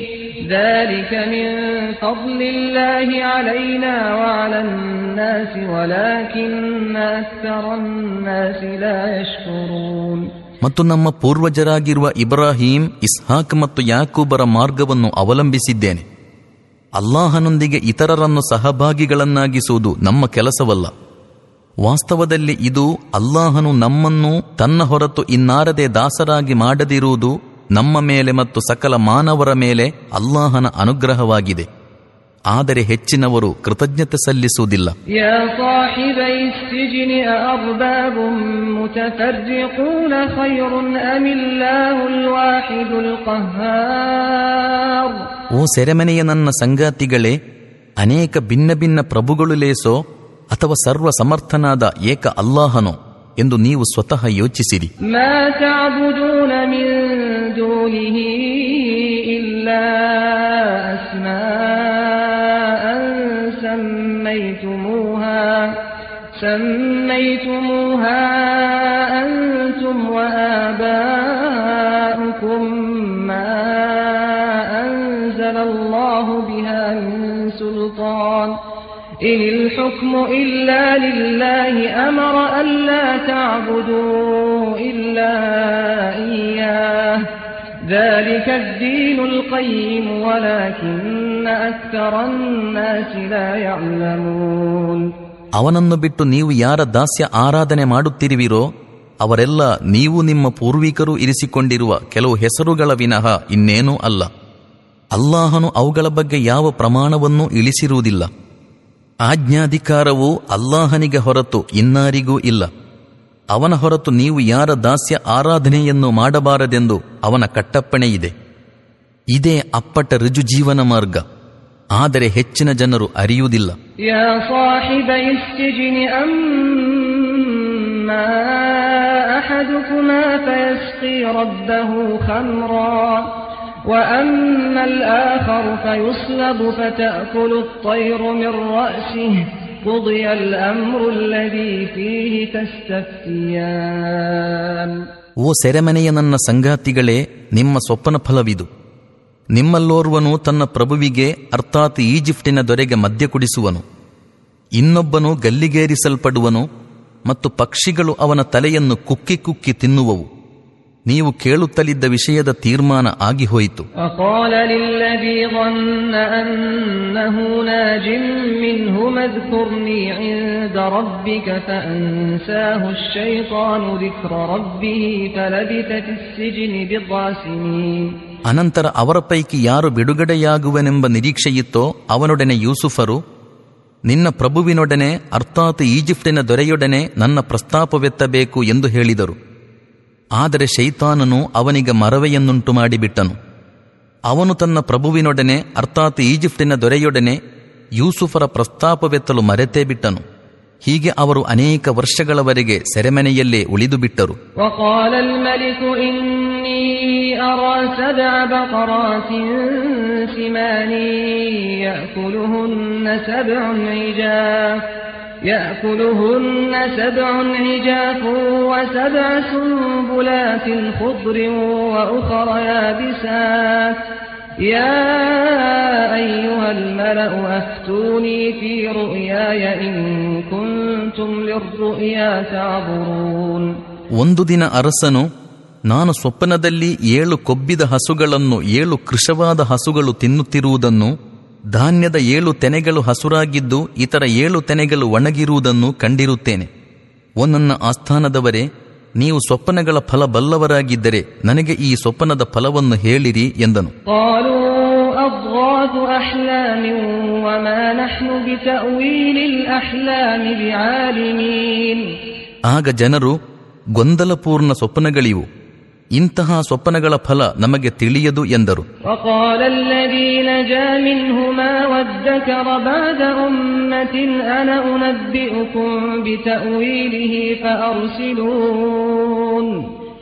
ذلك من فضل الله علينا وعلى الناس ولكن أكثر الناس لا يشكرون ಮತ್ತು ನಮ್ಮ ಪೂರ್ವಜರಾಗಿರುವ ಇಬ್ರಾಹೀಂ ಇಸ್ಹಾಕ್ ಮತ್ತು ಯಾಕೂಬರ ಮಾರ್ಗವನ್ನು ಅವಲಂಬಿಸಿದ್ದೇನೆ ಅಲ್ಲಾಹನೊಂದಿಗೆ ಇತರರನ್ನು ಸಹಭಾಗಿಗಳನ್ನಾಗಿಸುವುದು ನಮ್ಮ ಕೆಲಸವಲ್ಲ ವಾಸ್ತವದಲ್ಲಿ ಇದು ಅಲ್ಲಾಹನು ನಮ್ಮನ್ನು ತನ್ನ ಹೊರತು ಇನ್ನಾರದೆ ದಾಸರಾಗಿ ಮಾಡದಿರುವುದು ನಮ್ಮ ಮೇಲೆ ಮತ್ತು ಸಕಲ ಮಾನವರ ಮೇಲೆ ಅಲ್ಲಾಹನ ಅನುಗ್ರಹವಾಗಿದೆ. ಆದರೆ ಹೆಚ್ಚಿನವರು ಕೃತಜ್ಞತೆ ಸಲ್ಲಿಸುವುದಿಲ್ಲ. ಓ ಸೆರೆಮನೆಯ ನನ್ನ ಸಂಗಾತಿಗಳೇ ಅನೇಕ ಭಿನ್ನ ಭಿನ್ನ ಪ್ರಭುಗಳು ಲೇಸೋ ಅಥವಾ ಸರ್ವ ಸಮರ್ಥನಾದ ಏಕ ಅಲ್ಲಾಹನೋ. ಎಂದು ನೀವು ಸ್ವತಃ ಯೋಚಿಸಿರಿ ಸಮ್ಮೈತುಮೂಹಾ ಅಂತುಂ ವಆಬಾ إن الحكم إلا لله أمر ألا تعبدوا إلا إياه ذلك الدين القيم ولكن أكثر الناس لا يعلمون ಅವನನ್ನು ಬಿಟ್ಟು ನೀವು ಯಾರ ದಾಸ್ಯ ಆರಾಧನೆ ಮಾಡುತ್ತಿರುವಿರೋ ಅವರೆಲ್ಲ ನೀವು ನಿಮ್ಮ ಪೂರ್ವಿಕರು ಇರಿಸಿಕೊಂಡಿರುವ ಕೆಲವು ಹೆಸರುಗಳ ವಿನಃ ಇನ್ನೇನೂ ಅಲ್ಲ ಅಲ್ಲಾಹನು ಅವುಗಳ ಬಗ್ಗೆ ಯಾವ ಪ್ರಮಾಣವನ್ನೂ ಇಳಿಸಿರುವುದಿಲ್ಲ ಆಜ್ಞಾಧಿಕಾರವು ಅಲ್ಲಾಹನಿಗೆ ಹೊರತು ಇನ್ನಾರಿಗೂ ಇಲ್ಲ. ಅವನ ಹೊರತು ನೀವು ಯಾರ ದಾಸ್ಯ ಆರಾಧನೆಯನ್ನು ಮಾಡಬಾರದೆಂದು ಅವನ ಕಟ್ಟಪ್ಪಣೆ ಇದೆ. ಇದೇ ಅಪ್ಪಟ ರುಜು ಜೀವನ ಮಾರ್ಗ. ಆದರೆ ಹೆಚ್ಚಿನ ಜನರು ಅರಿಯುವುದಿಲ್ಲ. يا صاحبي السجن أما أحدكما فيسقي ربه خمرا وأما الآخر فيصلب فتأكل الطير من رأسه قضي الأمر الذي فيه تستفتيان ಓ ಸೆರೆಮನೆಯ ನನ್ನ ಸಂಗಾತಿಗಳೇ ನಿಮ್ಮ ಸ್ವಪ್ನ ಫಲವಿದು ನಿಮ್ಮಲ್ಲೋರ್ವನು ತನ್ನ ಪ್ರಭುವಿಗೆ ಅರ್ಥಾತ್ ಈಜಿಪ್ಟಿನ ದೊರೆಗೆ ಮದ್ಯ ಕುಡಿಸುವನು ಇನ್ನೊಬ್ಬನು ಗಲ್ಲಿಗೇರಿಸಲ್ಪಡುವನು ಮತ್ತು ಪಕ್ಷಿಗಳು ಅವನ ತಲೆಯನ್ನು ಕುಕ್ಕಿ ಕುಕ್ಕಿ ತಿನ್ನುವವು ನೀವು ಕೇಳುತ್ತಲಿದ್ದ ವಿಷಯದ ತೀರ್ಮಾನ ಆಗಿ ಹೋಯಿತು ಅನಂತರ ಅವರ ಪೈಕಿ ಯಾರು ಬಿಡುಗಡೆಯಾಗುವನೆಂಬ ನಿರೀಕ್ಷೆಯಿತ್ತೋ ಅವನೊಡನೆ ಯೂಸುಫರು ನಿನ್ನ ಪ್ರಭುವಿನೊಡನೆ ಅರ್ಥಾತ್ ಈಜಿಪ್ಟಿನ ದೊರೆಯೊಡನೆ ನನ್ನ ಪ್ರಸ್ತಾಪವೆತ್ತಬೇಕು ಎಂದು ಹೇಳಿದರು. ಆದರೆ ಶೈತಾನನು ಅವನಿಗೆ ಮರವೆಯನ್ನುಂಟು ಮಾಡಿಬಿಟ್ಟನು. ಅವನು ತನ್ನ ಪ್ರಭುವಿನೊಡನೆ, ಅರ್ಥಾತ್ ಈಜಿಪ್ಟಿನ ದೊರೆಯೊಡನೆ, ಯೂಸುಫರ ಪ್ರಸ್ತಾಪವೆತ್ತಲು ಮರೆತೇ ಬಿಟ್ಟನು. ಹೀಗೆ ಅವರು ಅನೇಕ ವರ್ಷಗಳವರೆಗೆ ಸೆರೆಮನೆಯಲ್ಲೇ ಉಳಿದು ಬಿಟ್ಟರು. وقال الملك إني أرى سبع بقرات سمان يأكلهن سبع عجاف يأكلهن سبع عجاف وسبع سنبلات خضر وأخر يابسات يا أيها الملأ أفتوني في رؤياي إن كنتم للرؤيا تعبرون ಒಂದು ದಿನ ಅರಸನು ನಾನು ಸ್ವಪ್ನದಲ್ಲಿ ಏಳು ಕೊಬ್ಬಿದ ಹಸುಗಳನ್ನು ಏಳು ಕೃಶವಾದ ಹಸುಗಳು ತಿನ್ನುತ್ತಿರುವುದನ್ನು ಧಾನ್ಯದ ಏಳು ತೆನೆಗಳು ಹಸುರಾಗಿದ್ದು ಇತರ ಏಳು ತೆನೆಗಳು ಒಣಗಿರುವುದನ್ನು ಕಂಡಿರುತ್ತೇನೆ. ಓ ನನ್ನ ಆಸ್ಥಾನದವರೇ ನೀವು ಸ್ವಪ್ನಗಳ ಫಲ ಬಲ್ಲವರಾಗಿದ್ದರೆ ನನಗೆ ಈ ಸ್ವಪ್ನದ ಫಲವನ್ನು ಹೇಳಿರಿ ಎಂದನು. ಆಗ ಜನರು ಗೊಂದಲಪೂರ್ಣ ಸ್ವಪ್ನಗಳಿವು. ಇಂತಹ ಸ್ವಪ್ನಗಳ ಫಲ ನಮಗೆ ತಿಳಿಯದು ಎಂದರು.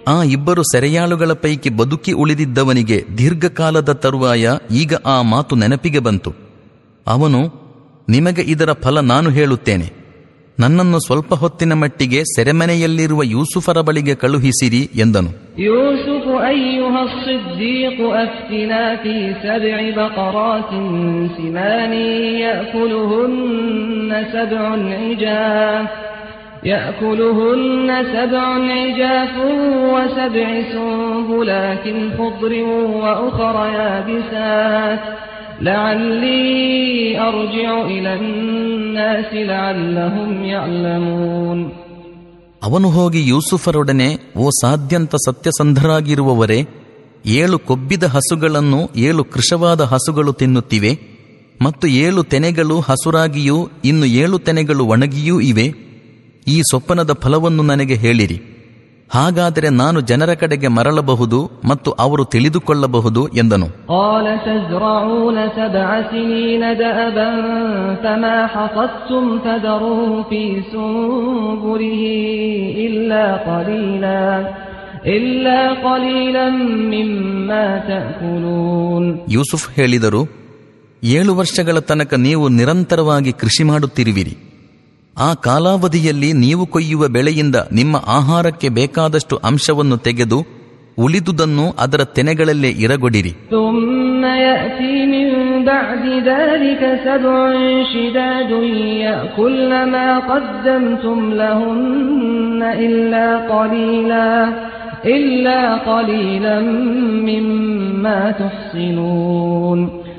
ಆ ಇಬ್ಬರು ಸೆರೆಯಾಳುಗಳ ಪೈಕಿ ಬದುಕಿ ಉಳಿದಿದ್ದವನಿಗೆ ದೀರ್ಘಕಾಲದ ತರುವಾಯ ಈಗ ಆ ಮಾತು ನೆನಪಿಗೆ ಬಂತು. ಅವನು ನಿಮಗೆ ಇದರ ಫಲ ನಾನು ಹೇಳುತ್ತೇನೆ. ನನ್ನನ್ನು ಸ್ವಲ್ಪ ಹೊತ್ತಿನ ಮಟ್ಟಿಗೆ ಸೆರೆಮನೆಯಲ್ಲಿರುವ ಯೂಸುಫರ ಬಳಿಗೆ ಕಳುಹಿಸಿರಿ ಎಂದನು يوسف أيها الصديق أفتنا في سبع بقرات سمان يأكلهن سبع عجاف يأكلهن سبع عجاف وسبع سنبلات خضر وأخر يابسات لعلي أرجع إلى الناس لعلهم يعلمون ಅವನು ಹೋಗಿ ಯೂಸುಫರೊಡನೆ ಓ ಸಾಧ್ಯಂತ ಸತ್ಯಸಂಧರಾಗಿರುವವರೇ ಏಳು ಕೊಬ್ಬಿದ ಹಸುಗಳನ್ನು ಏಳು ಕೃಶವಾದ ಹಸುಗಳು ತಿನ್ನುತ್ತಿವೆ ಮತ್ತು ಏಳು ತೆನೆಗಳು ಹಸುರಾಗಿಯೂ ಇನ್ನು ಏಳು ತೆನೆಗಳು ಒಣಗಿಯೂ ಇವೆ ಈ ಸೊಪ್ಪನದ ಫಲವನ್ನು ನನಗೆ ಹೇಳಿರಿ ಹಾಗಾದರೆ ನಾನು ಜನರ ಕಡೆಗೆ ಮರಳಬಹುದು ಮತ್ತು ಅವರು ತಿಳಿದುಕೊಳ್ಳಬಹುದು ಎಂದನು. ಯೂಸುಫ್ ಹೇಳಿದರು ಏಳು ವರ್ಷಗಳ ತನಕ ನೀವು ನಿರಂತರವಾಗಿ ಕೃಷಿ ಮಾಡುತ್ತಿರುವಿರಿ. ಆ ಕಾಲಾವಧಿಯಲ್ಲಿ ನೀವು ಕೊಯ್ಯುವ ಬೆಳೆಯಿಂದ ನಿಮ್ಮ ಆಹಾರಕ್ಕೆ ಬೇಕಾದಷ್ಟು ಅಂಶವನ್ನು ತೆಗೆದು ಉಳಿದುದನ್ನು ಅದರ ತೆನೆಗಳಲ್ಲೇ ಇರಗೊಡಿರಿ.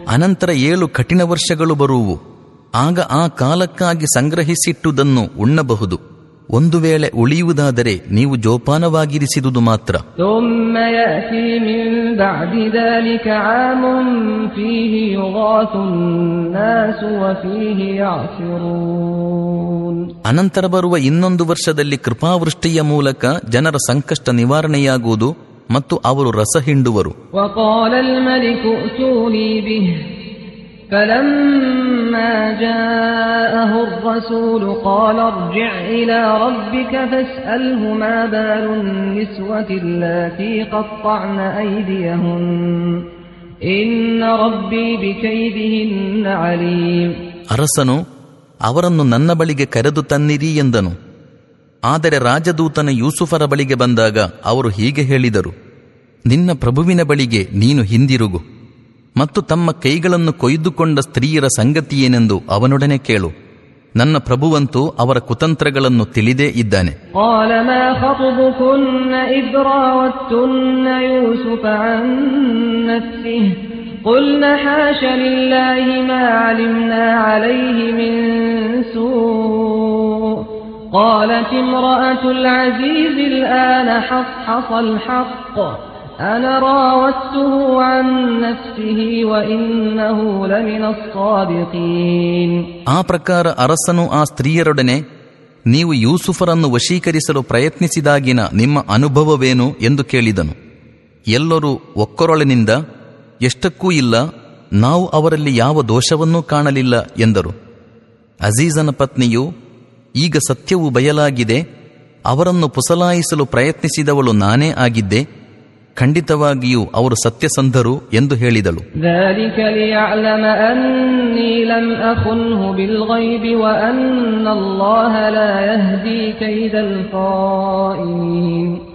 ಅನಂತರ ಏಳು ಕಠಿಣ ವರ್ಷಗಳು ಬರುವು. ಆಗ ಆ ಕಾಲಕ್ಕಾಗಿ ಸಂಗ್ರಹಿಸಿಟ್ಟುದನ್ನು ಉಣ್ಣಬಹುದು. ಒಂದು ವೇಳೆ ಉಳಿಯುವುದಾದರೆ ನೀವು ಜೋಪಾನವಾಗಿರಿಸಿದುದು ಮಾತ್ರ. ಅನಂತರ ಬರುವ ಇನ್ನೊಂದು ವರ್ಷದಲ್ಲಿ ಕೃಪಾವೃಷ್ಟಿಯ ಮೂಲಕ ಜನರ ಸಂಕಷ್ಟ ನಿವಾರಣೆಯಾಗುವುದು ಮತ್ತು ಅವರು ರಸ ಹಿಂಡುವರು. فلما جاءه الرسول قال ارجع إلى ربك فاسأله ما بال النسوة اللاتي قطعن أيديهن إن ربي بكيدهن عليم ಅರಸನು ಅವರನ್ನು ನನ್ನ ಬಳಿಗೆ ಕರೆದು ತನ್ನಿರಿ ಎಂದನು ಆದರೆ ರಾಜದೂತನ ಯೂಸುಫರ ಬಳಿಗೆ ಬಂದಾಗ ಅವರು ಹೀಗೆ ಹೇಳಿದರು ನಿನ್ನ ಪ್ರಭುವಿನ ಬಳಿಗೆ ನೀನು ಹಿಂದಿರುಗು ಮತ್ತು ತಮ್ಮ ಕೈಗಳನ್ನು ಕೊಯ್ದುಕೊಂಡ ಸ್ತ್ರೀಯರ ಸಂಗತಿಯೇನೆಂದು ಅವನೊಡನೆ ಕೇಳು ನನ್ನ ಪ್ರಭುವಂತೂ ಅವರ ಕುತಂತ್ರಗಳನ್ನು ತಿಳಿದೇ ಇದ್ದಾನೆ قال ما خطبكن إذ راوتن يوسف عن نفسه قلن حاش لله ما علمنا عليه من سوء قالت امرأة العزيز الآن حصحص الحق أنا راودته عن نفسه وإنه لمن الصادقين ಆ ಪ್ರಕಾರ ಅರಸನು ಆ ಸ್ತ್ರೀಯರೊಡನೆ ನೀವು ಯೂಸುಫರನ್ನು ವಶೀಕರಿಸಲು ಪ್ರಯತ್ನಿಸಿದಾಗಿನ ನಿಮ್ಮ ಅನುಭವವೇನು ಎಂದು ಕೇಳಿದನು ಎಲ್ಲರೂ ಒಕ್ಕೊರೊಳನಿಂದ ಎಷ್ಟಕ್ಕೂ ಇಲ್ಲ ನಾವು ಅವರಲ್ಲಿ ಯಾವ ದೋಷವನ್ನೂ ಕಾಣಲಿಲ್ಲ ಎಂದರು ಅಜೀಜನ ಪತ್ನಿಯು ಈಗ ಸತ್ಯವು ಬಯಲಾಗಿದೆ ಅವರನ್ನು ಪುಸಲಾಯಿಸಲು ಪ್ರಯತ್ನಿಸಿದವಳು ನಾನೇ ಆಗಿದ್ದೆ ಖಂಡಿತವಾಗಿಯೂ ಅವರು ಸತ್ಯಸಂಧರು ಎಂದು ಹೇಳಿದಳು.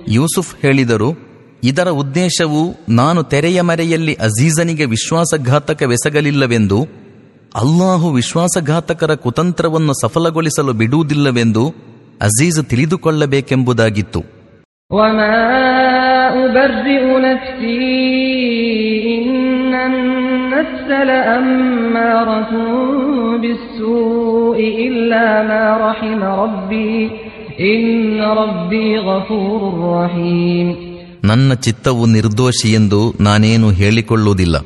ಯೂಸುಫ್ ಹೇಳಿದರು ಇದರ ಉದ್ದೇಶವು ನಾನು ತೆರೆಯ ಮರೆಯಲ್ಲಿ ಅಜೀಜನಿಗೆ ವಿಶ್ವಾಸಘಾತಕವೆಸಗಲಿಲ್ಲವೆಂದು ಅಲ್ಲಾಹು ವಿಶ್ವಾಸಘಾತಕರ ಕುತಂತ್ರವನ್ನು ಸಫಲಗೊಳಿಸಲು ಬಿಡುವುದಿಲ್ಲವೆಂದು ಅಜೀಜ್ ತಿಳಿದುಕೊಳ್ಳಬೇಕೆಂಬುದಾಗಿತ್ತು. أبرئ نفسي إن النفس لأمارة بالسوء إلا ما رحم ربي إن ربي غفور رحيم ನನ್ನ ಚಿತ್ತವು ನಿರ್ದೋಷಿ ಎಂದು ನಾನೇನು ಹೇಳಿಕೊಳ್ಳುವುದಿಲ್ಲ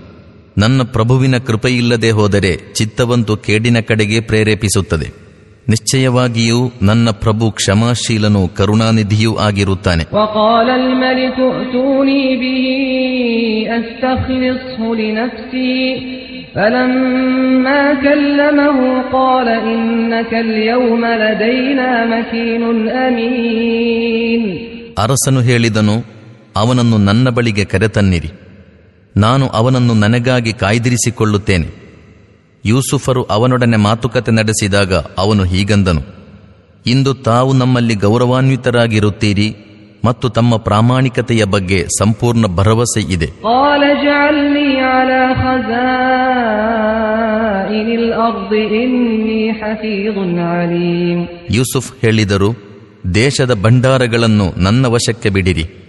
ನನ್ನ ಪ್ರಭುವಿನ ಕೃಪೆಯಿಲ್ಲದೆ ಹೋದರೆ ಚಿತ್ತವಂತೂ ಕೇಡಿನ ಕಡೆಗೆ ಪ್ರೇರೇಪಿಸುತ್ತದೆ ನಿಶ್ಚಯವಾಗಿಯೂ ನನ್ನ ಪ್ರಭು ಕ್ಷಮಾಶೀಲನು ಕರುಣಾನಿಧಿಯೂ ಆಗಿರುತ್ತಾನೆ. ಅರಸನು ಹೇಳಿದನು ಅವನನ್ನು ನನ್ನ ಬಳಿಗೆ ಕರೆತನ್ನಿರಿ. ನಾನು ಅವನನ್ನು ನನಗಾಗಿ ಕಾಯ್ದಿರಿಸಿಕೊಳ್ಳುತ್ತೇನೆ. ಯೂಸುಫರು ಅವನೊಡನೆ ಮಾತುಕತೆ ನಡೆಸಿದಾಗ ಅವನು ಹೀಗಂದನು. ಇಂದು ತಾವು ನಮ್ಮಲ್ಲಿ ಗೌರವಾನ್ವಿತರಾಗಿರುತ್ತೀರಿ ಮತ್ತು ತಮ್ಮ ಪ್ರಾಮಾಣಿಕತೆಯ ಬಗ್ಗೆ ಸಂಪೂರ್ಣ ಭರವಸೆ ಇದೆ. ಯೂಸುಫ್ ಹೇಳಿದರು ದೇಶದ ಭಂಡಾರಗಳನ್ನು ನನ್ನ ವಶಕ್ಕೆ ಬಿಡಿರಿ.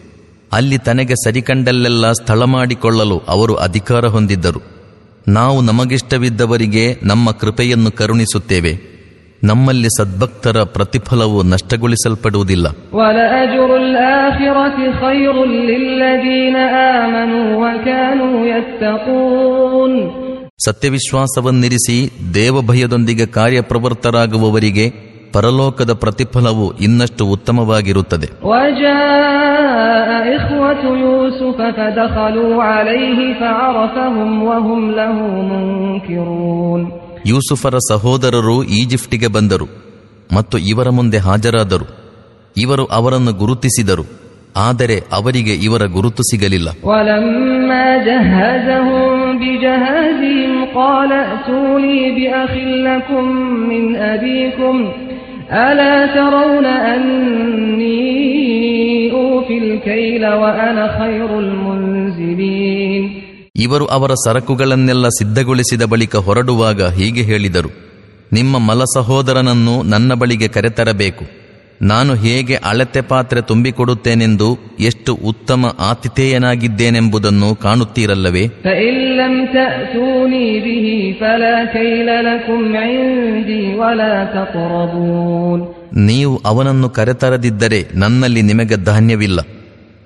ಅಲ್ಲಿ ತನಗೆ ಸರಿಕಂಡಲ್ಲೆಲ್ಲ ಸ್ಥಳ ಮಾಡಿಕೊಳ್ಳಲು ಅವರು ಅಧಿಕಾರ ಹೊಂದಿದ್ದರು. ನಾವು ನಮಗಿಷ್ಟವಿದ್ದವರಿಗೆ ನಮ್ಮ ಕೃಪೆಯನ್ನು ಕರುಣಿಸುತ್ತೇವೆ. ನಮ್ಮಲ್ಲಿ ಸದ್ಭಕ್ತರ ಪ್ರತಿಫಲವು ನಷ್ಟಗೊಳಿಸಲ್ಪಡುವುದಿಲ್ಲ. ಸತ್ಯವಿಶ್ವಾಸವನ್ನಿರಿಸಿ ದೇವಭಯದೊಂದಿಗೆ ಕಾರ್ಯಪ್ರವೃತ್ತರಾಗುವವರಿಗೆ ಪರಲೋಕದ ಪ್ರತಿಫಲವು ಇನ್ನಷ್ಟು ಉತ್ತಮವಾಗಿರುತ್ತದೆ. إخوة يوسف فدخلوا عليه فعرفهم وهم له منكرون ಯೂಸುಫರ ಸಹೋದರರು ಈಜಿಪ್ಟಿಗೆ ಬಂದರು ಮತ್ತು ಇವರ ಮುಂದೆ ಹಾಜರಾದರು ಇವರು ಅವರನ್ನು ಗುರುತಿಸಿದರು ಆದರೆ ಅವರಿಗೆ ಇವರ ಗುರುತು ಸಿಗಲಿಲ್ಲ ولما ಇವರು ಅವರ ಸರಕುಗಳನ್ನೆಲ್ಲ ಸಿದ್ಧಗೊಳಿಸಿದ ಬಳಿಕ ಹೊರಡುವಾಗ ಹೀಗೆ ಹೇಳಿದರು ನಿಮ್ಮ ಮಲ ಸಹೋದರನನ್ನು ನನ್ನ ಬಳಿಗೆ ಕರೆತರಬೇಕು. ನಾನು ಹೇಗೆ ಅಳತೆ ಪಾತ್ರೆ ತುಂಬಿಕೊಡುತ್ತೇನೆಂದು ಎಷ್ಟು ಉತ್ತಮ ಆತಿಥೇಯನಾಗಿದ್ದೇನೆಂಬುದನ್ನು ಕಾಣುತ್ತೀರಲ್ಲವೇ? ನೀವು ಅವನನ್ನು ಕರೆತರದಿದ್ದರೆ ನನ್ನಲ್ಲಿ ನಿಮಗೆ ಧಾನ್ಯವಿಲ್ಲ.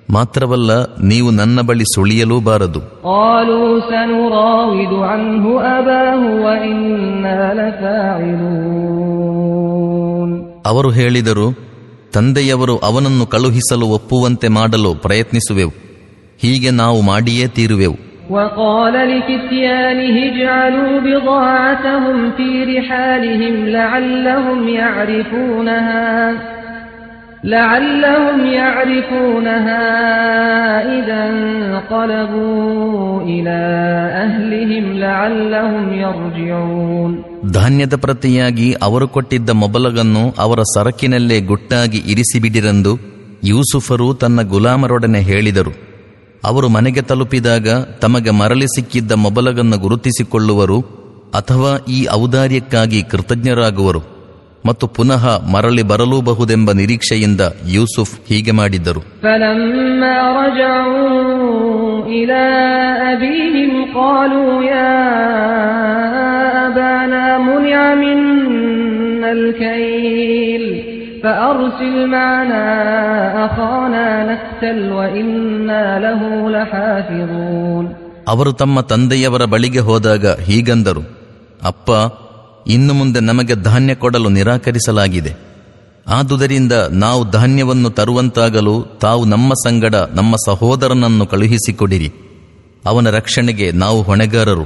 ಮಾತ್ರವಲ್ಲ ನೀವು ನನ್ನ ಬಳಿ ಸುಳಿಯಲೂ ಬಾರದು قالوا سنراود عنه أباه وإنا لفاعلون ಅವರು ಹೇಳಿದರು ತಂದೆಯವರು ಅವನನ್ನು ಕಳುಹಿಸಲು ಒಪ್ಪುವಂತೆ ಮಾಡಲು ಪ್ರಯತ್ನಿಸುವೆವು ಹೀಗೆ ನಾವು ಮಾಡಿಯೇ ತೀರುವೆವು وقال لفتيانه اجعلوا بضاعتهم في رحالهم لعلهم يعرفونها لعلهم يعرفونها إذا انقلبوا إلى أهلهم لعلهم يرجعون ಧಾನ್ಯದ ಪ್ರತಿಯಾಗಿ ಅವರು ಕೊಟ್ಟಿದ್ದ ಮೊಬಲಗನ್ನು ಅವರ ಸರಕಿನಲ್ಲೇ ಗುಟ್ಟಾಗಿ ಇರಿಸಿಬಿಡಿರೆಂದು ಯೂಸುಫರು ತನ್ನ ಗುಲಾಮರೊಡನೆ ಹೇಳಿದರು ಅವರು ಮನೆಗೆ ತಲುಪಿದಾಗ ತಮಗೆ ಮರಳಿ ಸಿಕ್ಕಿದ್ದ ಮೊಬಲಗನ್ನು ಗುರುತಿಸಿಕೊಳ್ಳುವರು ಅಥವಾ ಈ ಔದಾರ್ಯಕ್ಕಾಗಿ ಕೃತಜ್ಞರಾಗುವರು ಮತ್ತು ಪುನಃ ಮರಳಿ ಬರಲೂಬಹುದೆಂಬ ನಿರೀಕ್ಷೆಯಿಂದ ಯೂಸುಫ್ ಹೀಗೆ ಮಾಡಿದ್ದರು. ಅವರು ತಮ್ಮ ತಂದೆಯವರ ಬಳಿಗೆ ಹೋದಾಗ ಹೀಗಂದರು ಅಪ್ಪ ಇನ್ನು ಮುಂದೆ ನಮಗೆ ಧಾನ್ಯ ಕೊಡಲು ನಿರಾಕರಿಸಲಾಗಿದೆ. ಆದುದರಿಂದ ನಾವು ಧಾನ್ಯವನ್ನು ತರುವಂತಾಗಲು ತಾವು ನಮ್ಮ ಸಂಗಡ, ನಮ್ಮ ಸಹೋದರನನ್ನು ಕಳುಹಿಸಿಕೊಡಿರಿ. ಅವನ ರಕ್ಷಣೆಗೆ ನಾವು ಹೊಣೆಗಾರರು.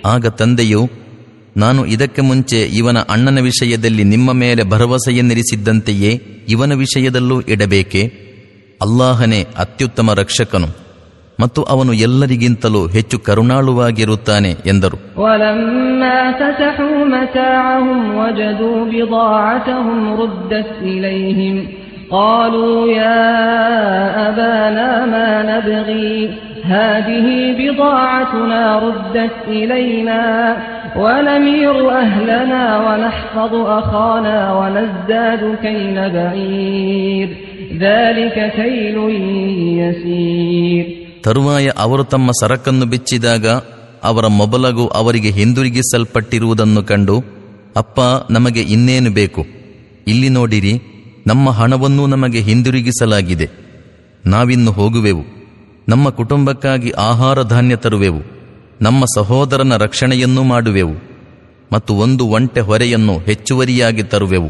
قال هل آمنكم عليه إلا كما أمنتكم على أخيه من قبل فالله خير حافظا وهو أرحم الراحمين ಆಗ ತಂದೆಯು ನಾನು ಇದಕ್ಕೆ ಮುಂಚೆ ಇವನ ಅಣ್ಣನ ವಿಷಯದಲ್ಲಿ ನಿಮ್ಮ ಮೇಲೆ ಭರವಸೆಯನ್ನಿರಿಸಿದ್ದಂತೆಯೇ ಇವನ ವಿಷಯದಲ್ಲೂ ಇಡಬೇಕೆ ಅಲ್ಲಾಹನೇ ಅತ್ಯುತ್ತಮ ರಕ್ಷಕನು ಮತ್ತು ಅವನು ಎಲ್ಲರಿಗಿಂತಲೂ ಹೆಚ್ಚು ಕರುಣಾಳುವಾಗಿರುತ್ತಾನೆ ಎಂದರು ولما فتحوا متاعهم وجدوا بضاعتهم ردت إليهم قالوا يا أبانا ما نبغي هذه بضاعتنا ردت إلينا ونمير أهلنا ونحفظ أخانا ونزداد كيل بعير ذلك كيل يسير ತರುವಾಯ ಅವರು ತಮ್ಮ ಸರಕನ್ನು ಬಿಚ್ಚಿದಾಗ ಅವರ ಮೊಬಲಗು ಅವರಿಗೆ ಹಿಂದಿರುಗಿಸಲ್ಪಟ್ಟಿರುವುದನ್ನು ಕಂಡು ಅಪ್ಪ ನಮಗೆ ಇನ್ನೇನು ಬೇಕು ಇಲ್ಲಿ ನೋಡಿರಿ ನಮ್ಮ ಹಣವನ್ನೂ ನಮಗೆ ಹಿಂದಿರುಗಿಸಲಾಗಿದೆ ನಾವಿನ್ನು ಹೋಗುವೆವು ನಮ್ಮ ಕುಟುಂಬಕ್ಕಾಗಿ ಆಹಾರ ಧಾನ್ಯ ತರುವೆವು. ನಮ್ಮ ಸಹೋದರನ ರಕ್ಷಣೆಯನ್ನೂ ಮಾಡುವೆವು. ಮತ್ತು ಒಂದು ಒಂಟೆ ಹೊರೆಯನ್ನು ಹೆಚ್ಚುವರಿಯಾಗಿ ತರುವೆವು.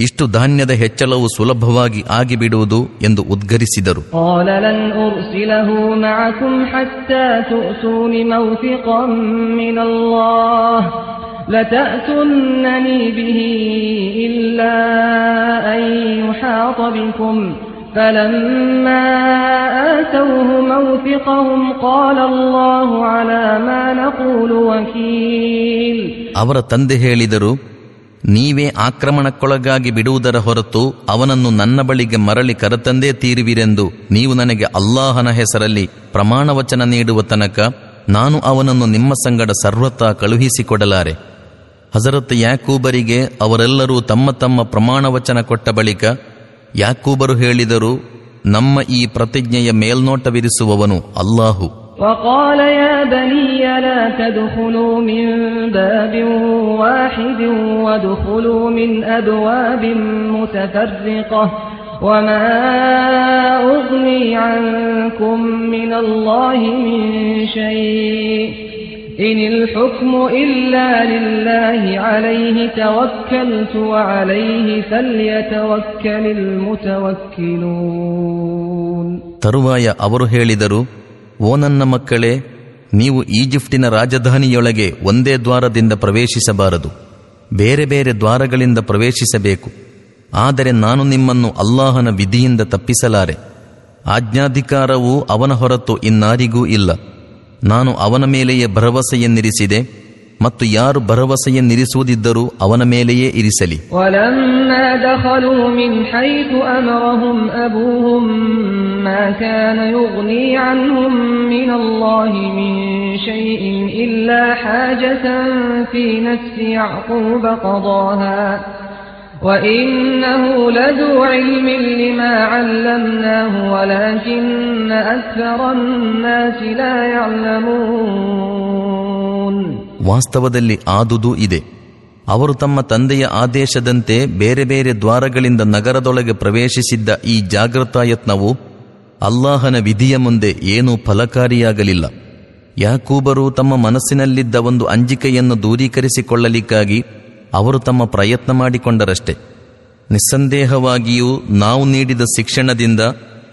ಇಷ್ಟು ಧಾನ್ಯದ ಹೆಚ್ಚಳವು ಸುಲಭವಾಗಿ ಆಗಿಬಿಡುವುದು ಎಂದು ಉದ್ಗರಿಸಿದರು. ಲತಸುನ್ನನಿ ಬಿಹಿ ಇಲ್ಲ ಐ حتى تؤتون موثقا من الله لتأتنني به إلا أن يحاط بكم فلما آتوه موثقهم قال الله على ما نقول وكيل ಅವರ ತಂದೆ ಹೇಳಿದರು ನೀವೇ ಆಕ್ರಮಣಕ್ಕೊಳಗಾಗಿ ಬಿಡುವುದರ ಹೊರತು ಅವನನ್ನು ನನ್ನ ಬಳಿಗೆ ಮರಳಿ ಕರೆತಂದೇ ತೀರುವಿರೆಂದು ನೀವು ನನಗೆ ಅಲ್ಲಾಹನ ಹೆಸರಲ್ಲಿ ಪ್ರಮಾಣವಚನ ನೀಡುವ ತನಕ ನಾನು ಅವನನ್ನು ನಿಮ್ಮ ಸಂಗಡ ಸರ್ವತಾ ಕಳುಹಿಸಿಕೊಡಲಾರೆ ಹಜರತ್ ಯಾಕೂಬರಿಗೆ ಅವರೆಲ್ಲರೂ ತಮ್ಮ ತಮ್ಮ ಪ್ರಮಾಣವಚನ ಕೊಟ್ಟ ಬಳಿಕ ಯಾಕೂಬರು ಹೇಳಿದರು ನಮ್ಮ ಈ ಪ್ರತಿಜ್ಞೆಯ ಮೇಲ್ನೋಟವಿರಿಸುವವನು ಅಲ್ಲಾಹು وقال يا بني لا تدخلوا من باب واحد وادخلوا من أبواب متفرقة وما أغني عنكم من الله من شيء إن الحكم إلا لله عليه توكلت وعليه فليتوكل المتوكلون ತರುವಾಯ ಅವರು ಹೇಳಿದರು ಓ ನನ್ನ ಮಕ್ಕಳೇ ನೀವು ಈಜಿಪ್ಟಿನ ರಾಜಧಾನಿಯೊಳಗೆ ಒಂದೇ ದ್ವಾರದಿಂದ ಪ್ರವೇಶಿಸಬಾರದು ಬೇರೆ ಬೇರೆ ದ್ವಾರಗಳಿಂದ ಪ್ರವೇಶಿಸಬೇಕು ಆದರೆ ನಾನು ನಿಮ್ಮನ್ನು ಅಲ್ಲಾಹನ ವಿಧಿಯಿಂದ ತಪ್ಪಿಸಲಾರೆ ಆಜ್ಞಾಧಿಕಾರವು ಅವನ ಹೊರತು ಇನ್ನಾರಿಗೂ ಇಲ್ಲ ನಾನು ಅವನ ಮೇಲೆಯೇ ಭರವಸೆಯನ್ನಿರಿಸಿದೆ ಮತ್ತು ಯಾರು ಭರವಸೆಯನ್ನಿರಿಸುವುದಿದ್ದರೂ ಅವನ ಮೇಲೆಯೇ ಇರಿಸಲಿ. ಇಲ್ಲ وإنه لذو علم لما علمناه ولكن أكثر الناس لا يعلمون ವಾಸ್ತವದಲ್ಲಿ ಆದುದು ಇದೆ ಅವರು ತಮ್ಮ ತಂದೆಯ ಆದೇಶದಂತೆ ಬೇರೆ ಬೇರೆ ದ್ವಾರಗಳಿಂದ ನಗರದೊಳಗೆ ಪ್ರವೇಶಿಸಿದ್ದ ಈ ಜಾಗೃತಾಯತ್ನವು ಅಲ್ಲಾಹನ ವಿಧಿಯ ಮುಂದೆ ಏನೂ ಫಲಕಾರಿಯಾಗಲಿಲ್ಲ ಯಾಕೂಬರು ತಮ್ಮ ಮನಸ್ಸಿನಲ್ಲಿದ್ದ ಒಂದು ಅಂಜಿಕೆಯನ್ನು ದೂರೀಕರಿಸಿಕೊಳ್ಳಲಿಕ್ಕಾಗಿ ಅವರು ತಮ್ಮ ಪ್ರಯತ್ನ ಮಾಡಿಕೊಂಡರಷ್ಟೆ. ನಿಸ್ಸಂದೇಹವಾಗಿಯೂ ನಾವು ನೀಡಿದ ಶಿಕ್ಷಣದಿಂದ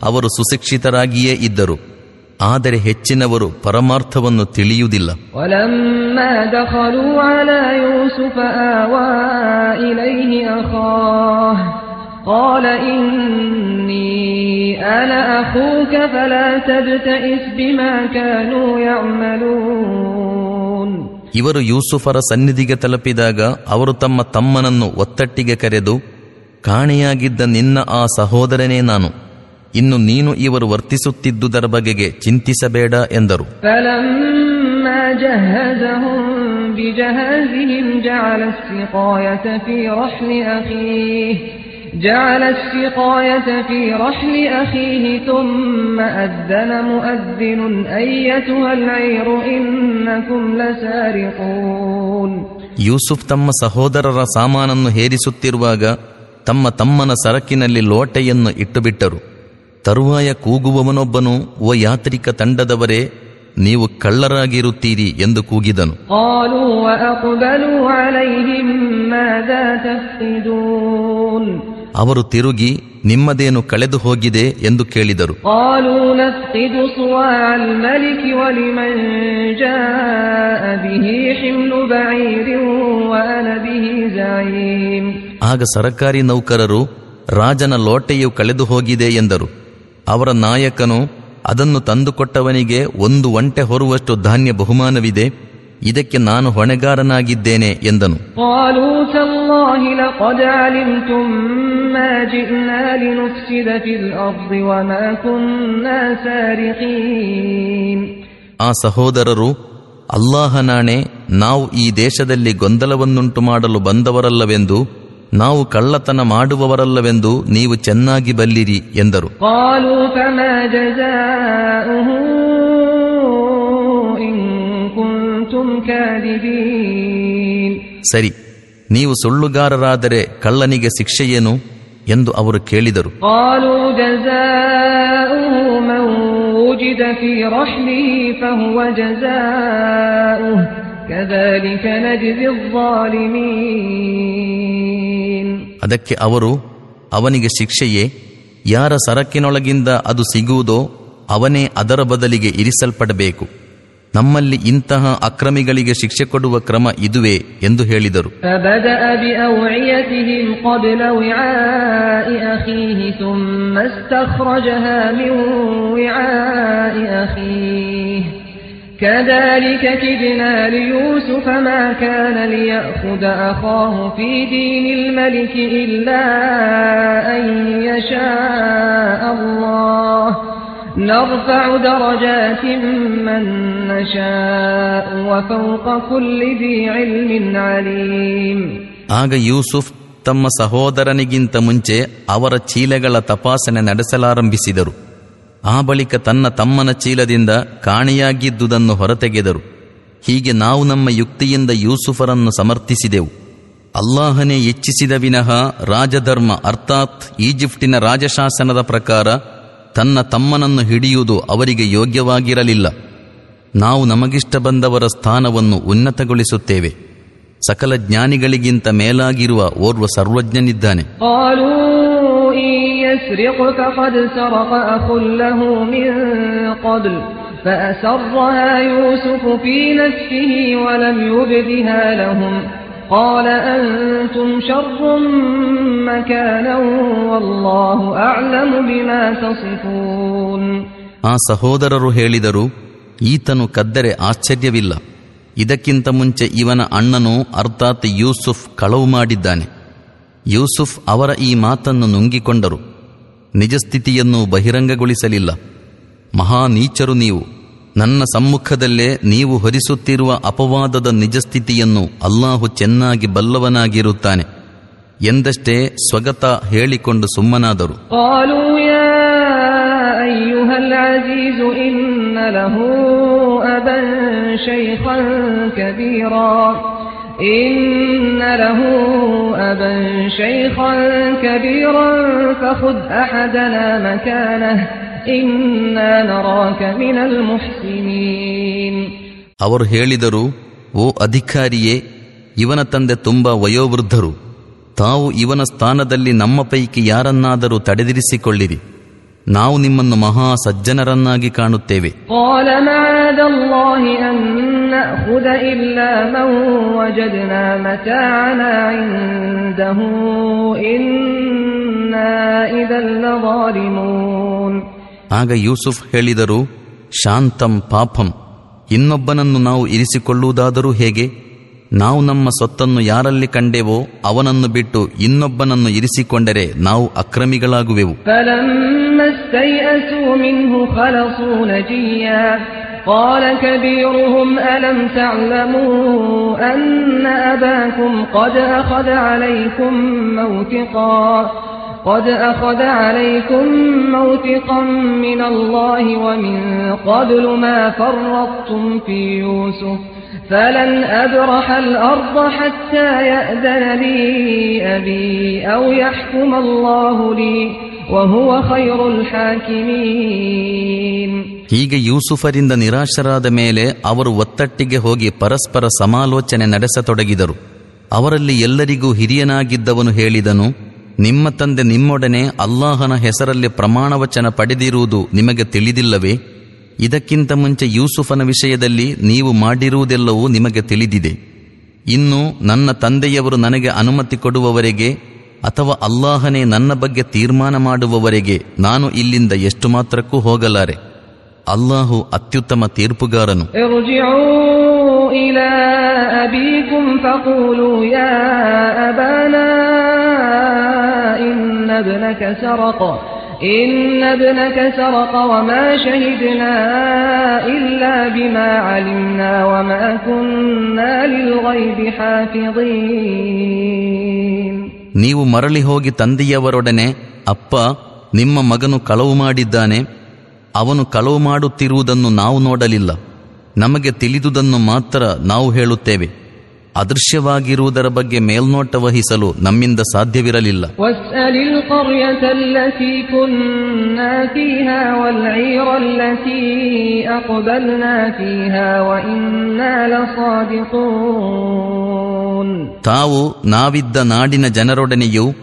ಅವರು ಸುಶಿಕ್ಷಿತರಾಗಿಯೇ ಇದ್ದರು. ಆದರೆ ಹೆಚ್ಚಿನವರು ಪರಮಾರ್ಥವನ್ನು ತಿಳಿಯುವುದಿಲ್ಲ. ولما دخلوا على يوسف آوى إليه أخاه قال إني أنا أخوك فلا تبتئس بما كانوا يعملون ಇವರು ಯೂಸುಫರ ಸನ್ನಿಧಿಗೆ ತಲುಪಿದಾಗ ಅವರು ತಮ್ಮ ತಮ್ಮನನ್ನು ಒತ್ತಟ್ಟಿಗೆ ಕರೆದು ಕಾಣೆಯಾಗಿದ್ದ ನಿನ್ನ ಆ ಸಹೋದರನೇ ನಾನು ಇನ್ನು ನೀನು ಇವರು ವರ್ತಿಸುತ್ತಿದ್ದುದರ ಬಗೆಗೆ ಚಿಂತಿಸಬೇಡ ಎಂದರು فلما جهزهم بجهازهم جعل السقاية في رحل أخيه جعل السقاية في رحل أخيه ثم أذن مؤذن أيتها العير إنكم لسارقون ಯೂಸುಫ್ ತಮ್ಮ ಸಹೋದರರ ಸಾಮಾನನ್ನು ಹೇರಿಸುತ್ತಿರುವಾಗ ತಮ್ಮ ತಮ್ಮನ ಸರಕಿನಲ್ಲಿ ಲೋಟೆಯನ್ನು ಇಟ್ಟುಬಿಟ್ಟರು ತರುವಾಯ ಕೂಗುವವನೊಬ್ಬನು ಓ ಯಾತ್ರಿಕ ತಂಡದವರೇ ನೀವು ಕಳ್ಳರಾಗಿರುತ್ತೀರಿ ಎಂದು ಕೂಗಿದನು ಅವರು ತಿರುಗಿ ನಿಮ್ಮದೇನು ಕಳೆದು ಹೋಗಿದೆ? ಎಂದು ಕೇಳಿದರು. ಆಗ ಸರಕಾರಿ ನೌಕರರು ರಾಜನ ಲೋಟೆಯು ಕಳೆದು ಹೋಗಿದೆ ಎಂದರು. ಅವರ ನಾಯಕನು ಅದನ್ನು ತಂದುಕೊಟ್ಟವನಿಗೆ ಒಂದು ಒಂಟೆ ಹೊರುವಷ್ಟು ಧಾನ್ಯ ಬಹುಮಾನವಿದೆ. ಇದಕ್ಕೆ ನಾನು ಹೊಣೆಗಾರನಾಗಿದ್ದೇನೆ ಎಂದನು. ಆ ಸಹೋದರರು ಅಲ್ಲಾಹನಾಣೆ ನಾವು ಈ ದೇಶದಲ್ಲಿ ಗೊಂದಲವನ್ನುಂಟು ಮಾಡಲು ಬಂದವರಲ್ಲವೆಂದು ನಾವು ಕಳ್ಳತನ ಮಾಡುವವರಲ್ಲವೆಂದು ನೀವು ಚೆನ್ನಾಗಿ ಬಲ್ಲಿರಿ ಎಂದರು. ಸರಿ ನೀವು ಸುಳ್ಳುಗಾರರಾದರೆ ಕಳ್ಳನಿಗೆ ಶಿಕ್ಷೆಯೇನು ಎಂದು ಅವರು ಕೇಳಿದರು. ಅದಕ್ಕೆ ಅವರು ಅವನಿಗೆ ಶಿಕ್ಷೆಯೇ ಯಾರ ಸರಕಿನೊಳಗಿಂದ ಅದು ಸಿಗುವುದೋ ಅವನೇ ಅದರ ಬದಲಿಗೆ ಇರಿಸಲ್ಪಡಬೇಕು. ನಮ್ಮಲ್ಲಿ ಇಂತಹ ಅಕ್ರಮಿಗಳಿಗೆ ಶಿಕ್ಷೆ ಕೊಡುವ ಕ್ರಮ ಇದುವೇ ಎಂದು ಹೇಳಿದರು فبدأ بأوعيتهم قبل وعاء أخيه ثم استخرجها من وعاء أخيه كذلك كدنا ليوسف ما كان ليأخذ أخاه في دين الملك إلا أن يشاء الله نرفع درجات من نشاء وفوق كل ذي علم عليم ಆಗ ಯೂಸುಫ್ ತಮ್ಮ ಸಹೋದರನಿಗಿಂತ ಮುಂಚೆ ಅವರ ಚೀಲಗಳ ತಪಾಸಣೆ ನಡೆಸಲಾರಂಭಿಸಿದರು ಆ ಬಳಿಕ ತನ್ನ ತಮ್ಮನ ಚೀಲದಿಂದ ಕಾಣೆಯಾಗಿದ್ದುದನ್ನು ಹೊರತೆಗೆದರು ಹೀಗೆ ನಾವು ನಮ್ಮ ಯುಕ್ತಿಯಿಂದ ಯೂಸುಫರನ್ನು ಸಮರ್ಥಿಸಿದೆವು ಅಲ್ಲಾಹನೇ ಇಚ್ಛಿಸಿದ ವಿನಃ ರಾಜಧರ್ಮ ಅರ್ಥಾತ್ ಈಜಿಪ್ಟಿನ ರಾಜಶಾಸನದ ಪ್ರಕಾರ ತನ್ನ ತಮ್ಮನನ್ನು ಹಿಡಿಯುವುದು ಅವರಿಗೆ ಯೋಗ್ಯವಾಗಿರಲಿಲ್ಲ ನಾವು ನಮಗಿಷ್ಟ ಬಂದವರ ಸ್ಥಾನವನ್ನು ಉನ್ನತಗೊಳಿಸುತ್ತೇವೆ ಸಕಲ ಜ್ಞಾನಿಗಳಿಗಿಂತ ಮೇಲಾಗಿರುವ ಓರ್ವ ಸರ್ವಜ್ಞನಿದ್ದಾನೆ قالوا إن يسرق فقد سرق أخ له من قبل فأسرها يوسف في نفسه ولم يبدها لهم قال أنتم شر مكانا والله أعلم بما تصفون ಆ ಸಹೋದರರು ಹೇಳಿದರು ಈತನು ಕದ್ದರೆ ಆಶ್ಚರ್ಯವಿಲ್ಲ ಇದಕ್ಕಿಂತ ಮುಂಚೆ ಇವನ ಅಣ್ಣನು ಅರ್ಥಾತ್ ಯೂಸುಫ್ ಕಳವು ಮಾಡಿದ್ದಾನೆ ಯೂಸುಫ್ ಅವರ ಈ ಮಾತನ್ನು ನುಂಗಿಕೊಂಡರು ನಿಜಸ್ಥಿತಿಯನ್ನು ಬಹಿರಂಗಗೊಳಿಸಲಿಲ್ಲ ಮಹಾ ನೀಚರು ನೀವು ನನ್ನ ಸಮ್ಮುಖದಲ್ಲೇ ನೀವು ಹೊರಿಸುತ್ತಿರುವ ಅಪವಾದದ ನಿಜಸ್ಥಿತಿಯನ್ನು ಅಲ್ಲಾಹು ಚೆನ್ನಾಗಿ ಬಲ್ಲವನಾಗಿರುತ್ತಾನೆ ಎಂದಷ್ಟೇ ಸ್ವಗತ ಹೇಳಿಕೊಂಡು ಸುಮ್ಮನಾದರು قالوا يا أيها العزيز إن له أبا شيخا كبيرا إن له أبا شيخا كبيرا فخذ أحدنا مكانه ಅವರು ಹೇಳಿದರು ಓ ಅಧಿಕಾರಿಯೇ ಇವನ ತಂದೆ ತುಂಬಾ ವಯೋವೃದ್ಧರು. ತಾವು ಇವನ ಸ್ಥಾನದಲ್ಲಿ ನಮ್ಮ ಪೈಕಿ ಯಾರನ್ನಾದರೂ ತಡೆದಿರಿಸಿಕೊಳ್ಳಿರಿ. ನಾವು ನಿಮ್ಮನ್ನು ಮಹಾ ಸಜ್ಜನರನ್ನಾಗಿ ಕಾಣುತ್ತೇವೆ قال معاذ الله أن نأخذ إلا من وجدنا متاعنا عنده إنا إذا لظالمون ಆಗ ಯೂಸುಫ್ ಹೇಳಿದರು ಶಾಂತಂ ಪಾಪಂ ಇನ್ನೊಬ್ಬನನ್ನು ನಾವು ಇರಿಸಿಕೊಳ್ಳುವುದಾದರೂ ಹೇಗೆ ನಾವು ನಮ್ಮ ಸೊತ್ತನ್ನು ಯಾರಲ್ಲಿ ಕಂಡೆವೋ ಅವನನ್ನು ಬಿಟ್ಟು ಇನ್ನೊಬ್ಬನನ್ನು ಇರಿಸಿಕೊಂಡರೆ ನಾವು ಅಕ್ರಮಿಗಳಾಗುವೆವು فلما استيئسوا منه خلصوا نجيا قال كبيرهم ألم تعلموا أن أباكم قد أخذ عليكم موثقا قد أخذ عليكم موثقا من الله ومن قبل ما فرطتم في يوسف فلن أبرح الأرض حتى يأذن لي أبي أو يحكم الله لي وهو خير الحاكمين ಹೀಗೆ ಯೂಸುಫರಿಂದ ನಿರಾಶರಾದ ಮೇಲೆ ಅವರು ಒತ್ತಟ್ಟಿಗೆ ಹೋಗಿ ಪರಸ್ಪರ ಸಮಾಲೋಚನೆ ನಡೆಸತೊಡಗಿದರು ಅವರಲ್ಲಿ ಎಲ್ಲರಿಗೂ ಹಿರಿಯನಾಗಿದ್ದವನು ಹೇಳಿದನು ನಿಮ್ಮ ತಂದೆ ನಿಮ್ಮೊಡನೆ ಅಲ್ಲಾಹನ ಹೆಸರಲ್ಲಿ ಪ್ರಮಾಣವಚನ ಪಡೆದಿರುವುದು ನಿಮಗೆ ತಿಳಿದಿಲ್ಲವೇ ಇದಕ್ಕಿಂತ ಮುಂಚೆ ಯೂಸುಫನ ವಿಷಯದಲ್ಲಿ ನೀವು ಮಾಡಿರುವುದೆಲ್ಲವೂ ನಿಮಗೆ ತಿಳಿದಿದೆ ಇನ್ನು ನನ್ನ ತಂದೆಯವರು ನನಗೆ ಅನುಮತಿ ಕೊಡುವವರೆಗೆ ಅಥವಾ ಅಲ್ಲಾಹನೇ ನನ್ನ ಬಗ್ಗೆ ತೀರ್ಮಾನ ಮಾಡುವವರೆಗೆ ನಾನು ಇಲ್ಲಿಂದ ಎಷ್ಟು ಮಾತ್ರಕ್ಕೂ ಹೋಗಲಾರೆ ಅಲ್ಲಾಹು ಅತ್ಯುತ್ತಮ ತೀರ್ಪುಗಾರನು ارجعوا إلى أبيكم فقولوا يا أبانا إن ابنك سرق إن ابنك سرق وما شهدنا إلا بما علمنا وما كنا للغيب حافظين ನೀವು ಮರಳಿ ಹೋಗಿ ತಂದೆಯವರೊಡನೆ ಅಪ್ಪ ನಿಮ್ಮ ಮಗನು ಕಳವು ಮಾಡಿದ್ದಾನೆ ಅವನು ಕಳವು ಮಾಡುತ್ತಿರುವುದನ್ನು ನಾವು ನೋಡಲಿಲ್ಲ ನಮಗೆ ತಿಳಿದುದನ್ನು ಮಾತ್ರ ನಾವು ಹೇಳುತ್ತೇವೆ ಅದೃಶ್ಯವಾಗಿರುವುದರ ಬಗ್ಗೆ ಮೇಲ್ನೋಟ ವಹಿಸಲು ನಮ್ಮಿಂದ ಸಾಧ್ಯವಿರಲಿಲ್ಲ. ತಾವು ನಾವಿದ್ದ ನಾಡಿನ ಜನರೊಡನೆಯೂ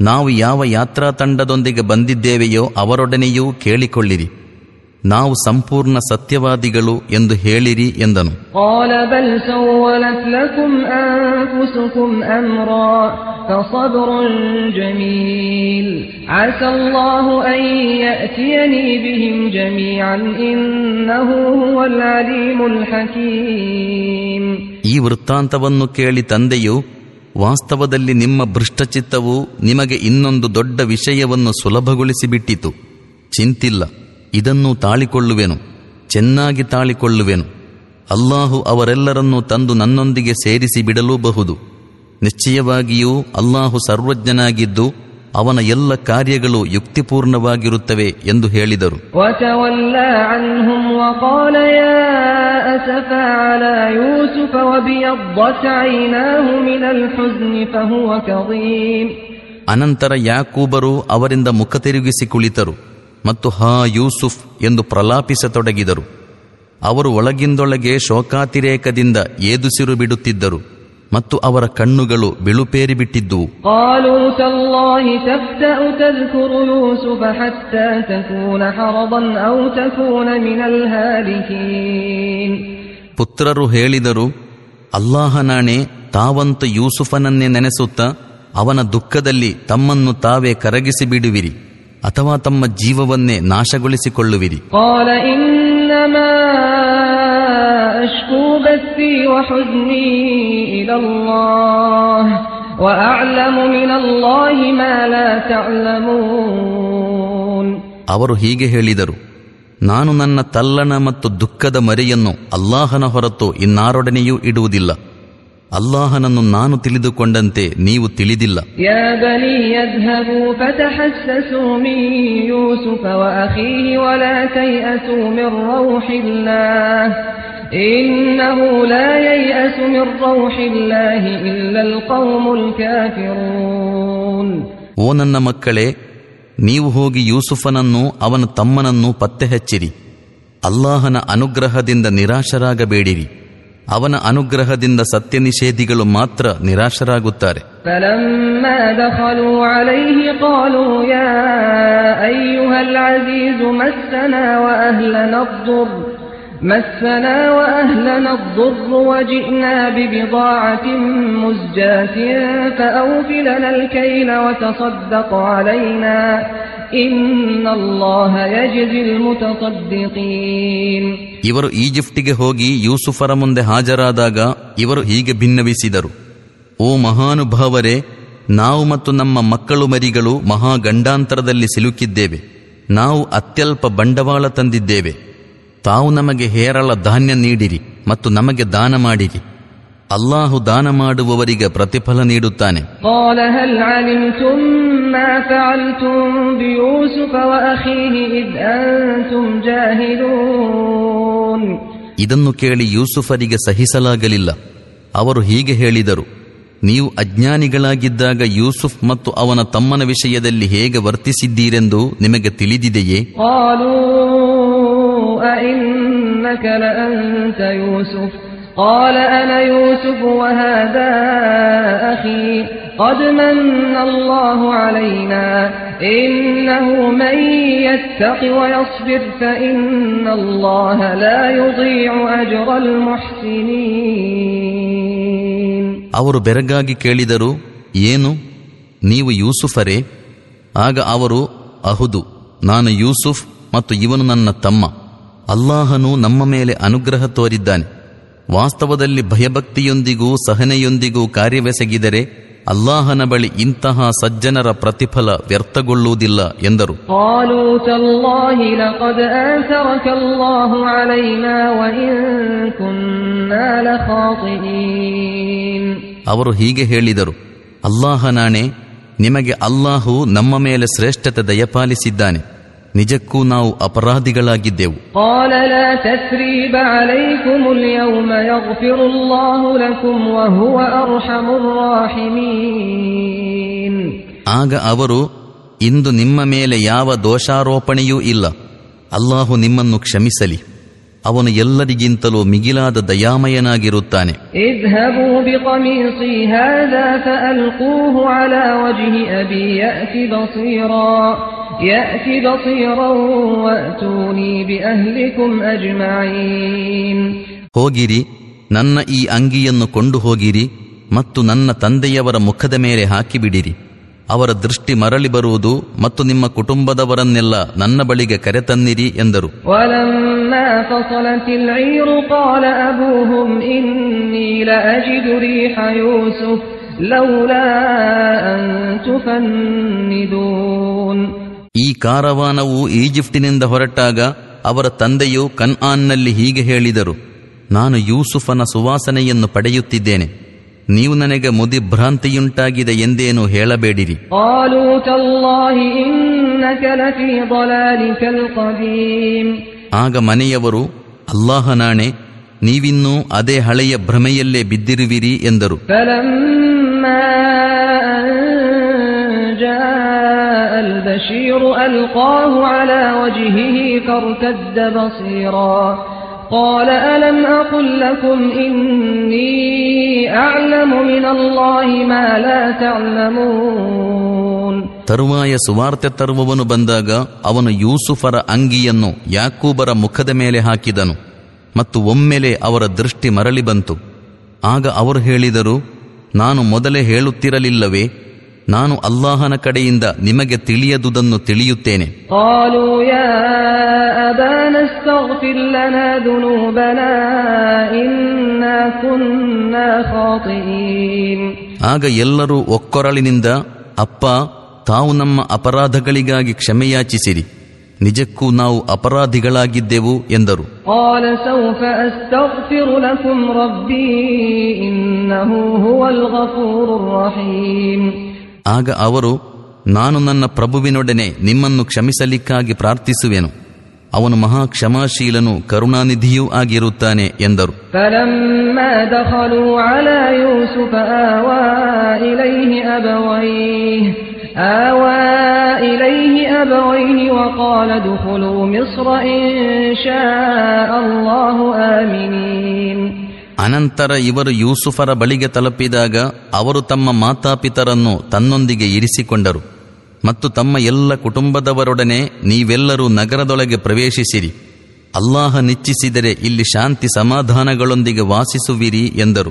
ನಾವು ಯಾವ ಯಾತ್ರಾ ತಂಡದೊಂದಿಗೆ ಬಂದಿದ್ದೇವೆಯೋ ಅವರೊಡನೆಯೂ ಕೇಳಿಕೊಳ್ಳಿರಿ. ನಾವು ಸಂಪೂರ್ಣ ಸತ್ಯವಾದಿಗಳು ಎಂದು ಹೇಳಿರಿ ಎಂದನು. ಈ ವೃತ್ತಾಂತವನ್ನು ಕೇಳಿ ತಂದೆಯು ವಾಸ್ತವದಲ್ಲಿ ನಿಮ್ಮ ಭ್ರಷ್ಟಚಿತ್ತವು ನಿಮಗೆ ಇನ್ನೊಂದು ದೊಡ್ಡ ವಿಷಯವನ್ನು ಸುಲಭಗೊಳಿಸಿಬಿಟ್ಟಿತು. ಚಿಂತಿಲ್ಲ. ಇದನ್ನು ತಾಳಿಕೊಳ್ಳುವೆನು ಚೆನ್ನಾಗಿ ತಾಳಿಕೊಳ್ಳುವೆನು. ಅಲ್ಲಾಹು ಅವರೆಲ್ಲರನ್ನೂ ತಂದು ನನ್ನೊಂದಿಗೆ ಸೇರಿಸಿ ಬಿಡಲೂಬಹುದು. ನಿಶ್ಚಯವಾಗಿಯೂ ಅಲ್ಲಾಹು ಸರ್ವಜ್ಞನಾಗಿದ್ದು ಅವನ ಎಲ್ಲ ಕಾರ್ಯಗಳು ಯುಕ್ತಿಪೂರ್ಣವಾಗಿರುತ್ತವೆ ಎಂದು ಹೇಳಿದರು. ಅನಂತರ ಯಾಕೂಬರು ಅವರಿಂದ ಮುಖ ತಿರುಗಿಸಿ ಕುಳಿತರು. ಮತ್ತು ಹಾ ಯೂಸುಫ್ ಎಂದು ಪ್ರಲಾಪಿಸತೊಡಗಿದರು. ಅವರು ಒಳಗಿಂದೊಳಗೆ ಶೋಕಾತಿರೇಕದಿಂದ ಏದುಸಿರು ಬಿಡುತ್ತಿದ್ದರು ಮತ್ತು ಅವರ ಕಣ್ಣುಗಳು ಬಿಳುಪೇರಿ ಬಿಟ್ಟಿದ್ದುವು. ಪುತ್ರರು ಹೇಳಿದರು ಅಲ್ಲಾಹನಾಣೆ ತಾವಂತ ಯೂಸುಫನನ್ನೇ ನೆನೆಸುತ್ತ ಅವನ ದುಃಖದಲ್ಲಿ ತಮ್ಮನ್ನು ತಾವೇ ಕರಗಿಸಿ ಬಿಡುವಿರಿ ಅಥವಾ ತಮ್ಮ ಜೀವವನ್ನೇ ನಾಶಗೊಳಿಸಿಕೊಳ್ಳುವಿರಿ. ಅವರು ಹೀಗೆ ಹೇಳಿದರು ನಾನು ನನ್ನ ತಲ್ಲಣ ಮತ್ತು ದುಃಖದ ಮರೆಯನ್ನು ಅಲ್ಲಾಹನ ಹೊರತು ಇನ್ನಾರೊಡನೆಯೂ ಇಡುವುದಿಲ್ಲ. ಅಲ್ಲಾಹನನ್ನು ನಾನು ತಿಳಿದುಕೊಂಡಂತೆ ನೀವು ತಿಳಿದಿಲ್ಲ. ಓ ನನ್ನ ಮಕ್ಕಳೇ ನೀವು ಹೋಗಿ ಯೂಸುಫನನ್ನು ಅವನ ತಮ್ಮನನ್ನು ಪತ್ತೆ ಹಚ್ಚಿರಿ ಅಲ್ಲಾಹನ ಅನುಗ್ರಹದಿಂದ ನಿರಾಶರಾಗಬೇಡಿರಿ. ಅವನ ಅನುಗ್ರಹದಿಂದ ಸತ್ಯ ನಿಷೇಧಿಗಳು ಮಾತ್ರ ನಿರಾಶರಾಗುತ್ತಾರೆ. ಪರ ಮದ ಪಾಲು ಅಲೈಹ್ಯ ಪಾಲೋ ಯ ಅಯ್ಯೋ ಅಲ್ಲ ಗೀ مسنا وأهلنا الضر مسنا وأهلنا الضر وجئنا ببضاعة مزجاة فأوف لنا الكيل وتصدق علينا إن الله يجزي المتصدقين ಇವರು ಈಜಿಪ್ಟಿಗೆ ಹೋಗಿ ಯೂಸುಫರ ಮುಂದೆ ಹಾಜರಾದಾಗ ಇವರು ಹೀಗೆ ಭಿನ್ನವಿಸಿದರು ಓ ಮಹಾನುಭಾವರೇ ನಾವು ಮತ್ತು ನಮ್ಮ ಮಕ್ಕಳು ಮರಿಗಳು ಮಹಾ ಗಂಡಾಂತರದಲ್ಲಿ ಸಿಲುಕಿದ್ದೇವೆ ನಾವು ಅತ್ಯಲ್ಪ ಬಂಡವಾಳ ತಂದಿದ್ದೇವೆ ತಾವು ನಮಗೆ ಹೇರಳ ಧಾನ್ಯ ನೀಡಿರಿ ಮತ್ತು ನಮಗೆ ದಾನ ಮಾಡಿರಿ. ಅಲ್ಲಾಹು ದಾನ ಮಾಡುವವರಿಗೆ ಪ್ರತಿಫಲ ನೀಡುತ್ತಾನೆ. ಇದನ್ನು ಕೇಳಿ ಯೂಸುಫರಿಗೆ ಸಹಿಸಲಾಗಲಿಲ್ಲ. ಅವರು ಹೀಗೆ ಹೇಳಿದರು ನೀವು ಅಜ್ಞಾನಿಗಳಾಗಿದ್ದಾಗ ಯೂಸುಫ್ ಮತ್ತು ಅವನ ತಮ್ಮನ ವಿಷಯದಲ್ಲಿ ಹೇಗೆ ವರ್ತಿಸಿದ್ದೀರೆಂದು ನಿಮಗೆ ತಿಳಿದಿದೆಯೇ? أئنك لأنت يوسف قال أنا يوسف وهذا أخي قد من الله علينا إنه من يتق ويصبر فإن الله لا يضيع أجر المحسنين ಅವರು ಬೆರಗಾಗಿ ಕೇಳಿದರು ಏನು ನೀವು ಯೂಸುಫರೇ ಆಗ ಅವರು ಅಹುದು ನಾನು ಯೂಸುಫ್ ಮತ್ತು ಇವನು ನನ್ನ ತಮ್ಮ ಅಲ್ಲಾಹನು ನಮ್ಮ ಮೇಲೆ ಅನುಗ್ರಹ ತೋರಿದ್ದಾನೆ. ವಾಸ್ತವದಲ್ಲಿ ಭಯಭಕ್ತಿಯೊಂದಿಗೂ ಸಹನೆಯೊಂದಿಗೂ ಕಾರ್ಯವೆಸಗಿದರೆ ಅಲ್ಲಾಹನ ಬಳಿ ಇಂತಹ ಸಜ್ಜನರ ಪ್ರತಿಫಲ ವ್ಯರ್ಥಗೊಳ್ಳುವುದಿಲ್ಲ ಎಂದರು. ಅವರು ಹೀಗೆ ಹೇಳಿದರು. ಅಲ್ಲಾಹನಾಣೆ ನಿಮಗೆ ಅಲ್ಲಾಹು ನಮ್ಮ ಮೇಲೆ ಶ್ರೇಷ್ಠತೆ ದಯಪಾಲಿಸಿದ್ದಾನೆ. ನಿಜಕ್ಕೂ ನಾವು ಅಪರಾಧಿಗಳಾಗಿದ್ದೆವು. ಆಗ ಅವರು ಇಂದು ನಿಮ್ಮ ಮೇಲೆ ಯಾವ ದೋಷಾರೋಪಣೆಯೂ ಇಲ್ಲ. ಅಲ್ಲಾಹು ನಿಮ್ಮನ್ನು ಕ್ಷಮಿಸಲಿ. ಅವನು ಎಲ್ಲರಿಗಿಂತಲೂ ಮಿಗಿಲಾದ ದಯಾಮಯನಾಗಿರುತ್ತಾನೆ. اذهبوا بقميصي هذا فألقوه على وجه أبي يأت بصيرا يأت بصيرا وأتوني بأهلكم أجمعين ಹೋಗಿರಿ ನನ್ನ ಈ ಅಂಗಿಯನ್ನು ಕೊಂಡು ಹೋಗಿರಿ ಮತ್ತು ನನ್ನ ತಂದೆಯವರ ಮುಖದ ಮೇಲೆ ಹಾಕಿಬಿಡಿರಿ ಅವರ ದೃಷ್ಟಿ ಮರಳಿ ಬರುವುದು ಮತ್ತು ನಿಮ್ಮ ಕುಟುಂಬದವರನ್ನೆಲ್ಲ ನನ್ನ ಬಳಿಗೆ ಕರೆತನ್ನಿರಿ ಎಂದರು ولما ಕಾರವಾನವು ಈಜಿಪ್ಟಿನಿಂದ ಹೊರಟಾಗ ಅವರ ತಂದೆಯು ಕನ್ಆನ್ನಲ್ಲಿ ಹೀಗೆ ಹೇಳಿದರು ನಾನು ಯೂಸುಫನ ಸುವಾಸನೆಯನ್ನು ಪಡೆಯುತ್ತಿದ್ದೇನೆ. ನೀವು ನನಗೆ ಮುದಿಭ್ರಾಂತಿಯುಂಟಾಗಿದೆ ಎಂದೇನು ಹೇಳಬೇಡಿರಿ. ಆಗ ಮನೆಯವರು ಅಲ್ಲಾಹನಾಣೆ ನೀವಿನ್ನೂ ಅದೇ ಹಳೆಯ ಭ್ರಮೆಯಲ್ಲೇ ಬಿದ್ದಿರುವಿರಿ ಎಂದರು. البشير ألقاه على وجهه فارتد بصيرا قال ألم أقل لكم إني أعلم من الله ما لا تعلمون ತರುವಾಯ ಸುವಾರ್ತೆ ತರುವವನು ಬಂದಾಗ ಅವನು ಯೂಸುಫರ ಅಂಗಿಯನ್ನು ಯಾಕೂಬರ ಮುಖದ ಮೇಲೆ ಹಾಕಿದನು ಮತ್ತು ಒಮ್ಮೆಲೆ ಅವರ ದೃಷ್ಟಿ ಮರಳಿ ಬಂತು ಆಗ ಅವರು ಹೇಳಿದರು ನಾನು ಮೊದಲೇ ಹೇಳುತ್ತಿರಲಿಲ್ಲವೇ ನಾನು ಅಲ್ಲಾಹನ ಕಡೆಯಿಂದ ನಿಮಗೆ ತಿಳಿಯದುದನ್ನು ತಿಳಿಯುತ್ತೇನೆ. ಆಗ ಎಲ್ಲರೂ ಒಕ್ಕೊರಳಿನಿಂದ ಅಪ್ಪ ತಾವು ನಮ್ಮ ಅಪರಾಧಗಳಿಗಾಗಿ ಕ್ಷಮೆಯಾಚಿಸಿರಿ. ನಿಜಕ್ಕೂ ನಾವು ಅಪರಾಧಿಗಳಾಗಿದ್ದೆವು ಎಂದರು. ಆಗ ಅವರು ನಾನು ನನ್ನ ಪ್ರಭುವಿನೊಡನೆ ನಿಮ್ಮನ್ನು ಕ್ಷಮಿಸಲಿಕ್ಕಾಗಿ ಪ್ರಾರ್ಥಿಸುವೆನು. ಅವನು ಮಹಾ ಕ್ಷಮಾಶೀಲನು ಕರುಣಾನಿಧಿಯೂ ಆಗಿರುತ್ತಾನೆ ಎಂದರು. ಅನಂತರ ಇವರು ಯೂಸುಫರ ಬಳಿಗೆ ತಲುಪಿದಾಗ ಅವರು ತಮ್ಮ ಮಾತಾಪಿತರನ್ನು ತನ್ನೊಂದಿಗೆ ಇರಿಸಿಕೊಂಡರು. ಮತ್ತು ತಮ್ಮ ಎಲ್ಲ ಕುಟುಂಬದವರೊಡನೆ ನೀವೆಲ್ಲರೂ ನಗರದೊಳಗೆ ಪ್ರವೇಶಿಸಿರಿ. ಅಲ್ಲಾಹ ನಿಚ್ಚಿಸಿದರೆ ಇಲ್ಲಿ ಶಾಂತಿ ಸಮಾಧಾನಗಳೊಂದಿಗೆ ವಾಸಿಸುವಿರಿ ಎಂದರು.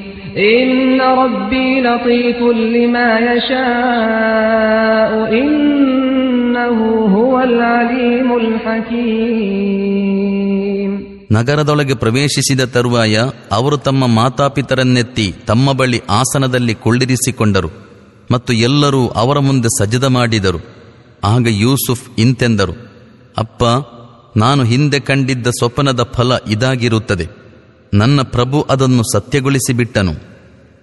إن ربي لطيف لما يشاء إنه هو العليم الحكيم ನಗರದೊಳಗೆ ಪ್ರವೇಶಿಸಿದ ತರುವಾಯ ಅವರು ತಮ್ಮ ಮಾತಾಪಿತರನ್ನೆತ್ತಿ ತಮ್ಮ ಬಳಿ ಆಸನದಲ್ಲಿ ಕೊಳ್ಳಿರಿಸಿಕೊಂಡರು ಮತ್ತು ಎಲ್ಲರೂ ಅವರ ಮುಂದೆ ಸಜದ ಮಾಡಿದರು ಆಗ ಯೂಸುಫ್ ಇಂತೆಂದರು ಅಪ್ಪ ನಾನು ಹಿಂದೆ ಕಂಡಿದ್ದ ಸ್ವಪ್ನದ ಫಲ ಇದಾಗಿರುತ್ತದೆ ನನ್ನ ಪ್ರಭು ಅದನ್ನು ಸತ್ಯಗೊಳಿಸಿಬಿಟ್ಟನು.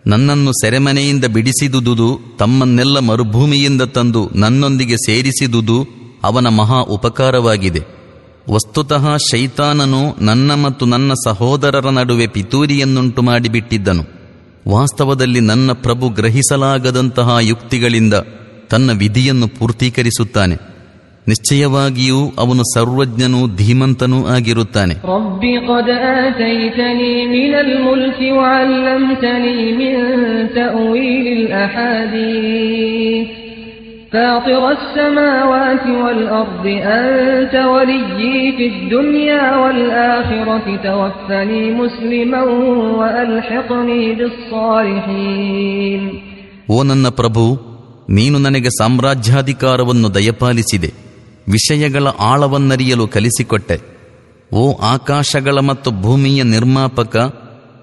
ನನ್ನನ್ನು ಸೆರೆಮನೆಯಿಂದ ಬಿಡಿಸಿದುದು ತಮ್ಮನ್ನೆಲ್ಲ ಮರುಭೂಮಿಯಿಂದ ತಂದು ನನ್ನೊಂದಿಗೆ ಸೇರಿಸಿದುದು ಅವನ ಮಹಾ ಉಪಕಾರವಾಗಿದೆ. ವಸ್ತುತಃ ಶೈತಾನನು ನನ್ನ ಮತ್ತು ನನ್ನ ಸಹೋದರರ ನಡುವೆ ಪಿತೂರಿಯನ್ನುಂಟು ಮಾಡಿಬಿಟ್ಟಿದ್ದನು. ವಾಸ್ತವದಲ್ಲಿ ನನ್ನ ಪ್ರಭು ಗ್ರಹಿಸಲಾಗದಂತಹ ಯುಕ್ತಿಗಳಿಂದ ತನ್ನ ವಿಧಿಯನ್ನು ಪೂರ್ತೀಕರಿಸುತ್ತಾನೆ. ನಿಶ್ಚಯವಾಗಿಯೂ ಅವನು ಸರ್ವಜ್ಞನೂ ಧೀಮಂತನೂ ಆಗಿರುತ್ತಾನೆ رب قد آتيتني من الملك وعلمتني من تأويل الأحاديث فاطر السماوات والأرض أنت وليي في الدنيا والآخرة توفني مسلما وألحقني بالصالحين ಓ ನನ್ನ ಪ್ರಭು ನೀನು ನನಗೆ ಸಾಮ್ರಾಜ್ಯಾಧಿಕಾರವನ್ನು ದಯಪಾಲಿಸಿದೆ ವಿಷಯಗಳ ಆಳವನ್ನರಿಯಲು ಕಲಿಸಿಕೊಟ್ಟೆ. ಓ ಆಕಾಶಗಳ ಮತ್ತು ಭೂಮಿಯ ನಿರ್ಮಾಪಕ,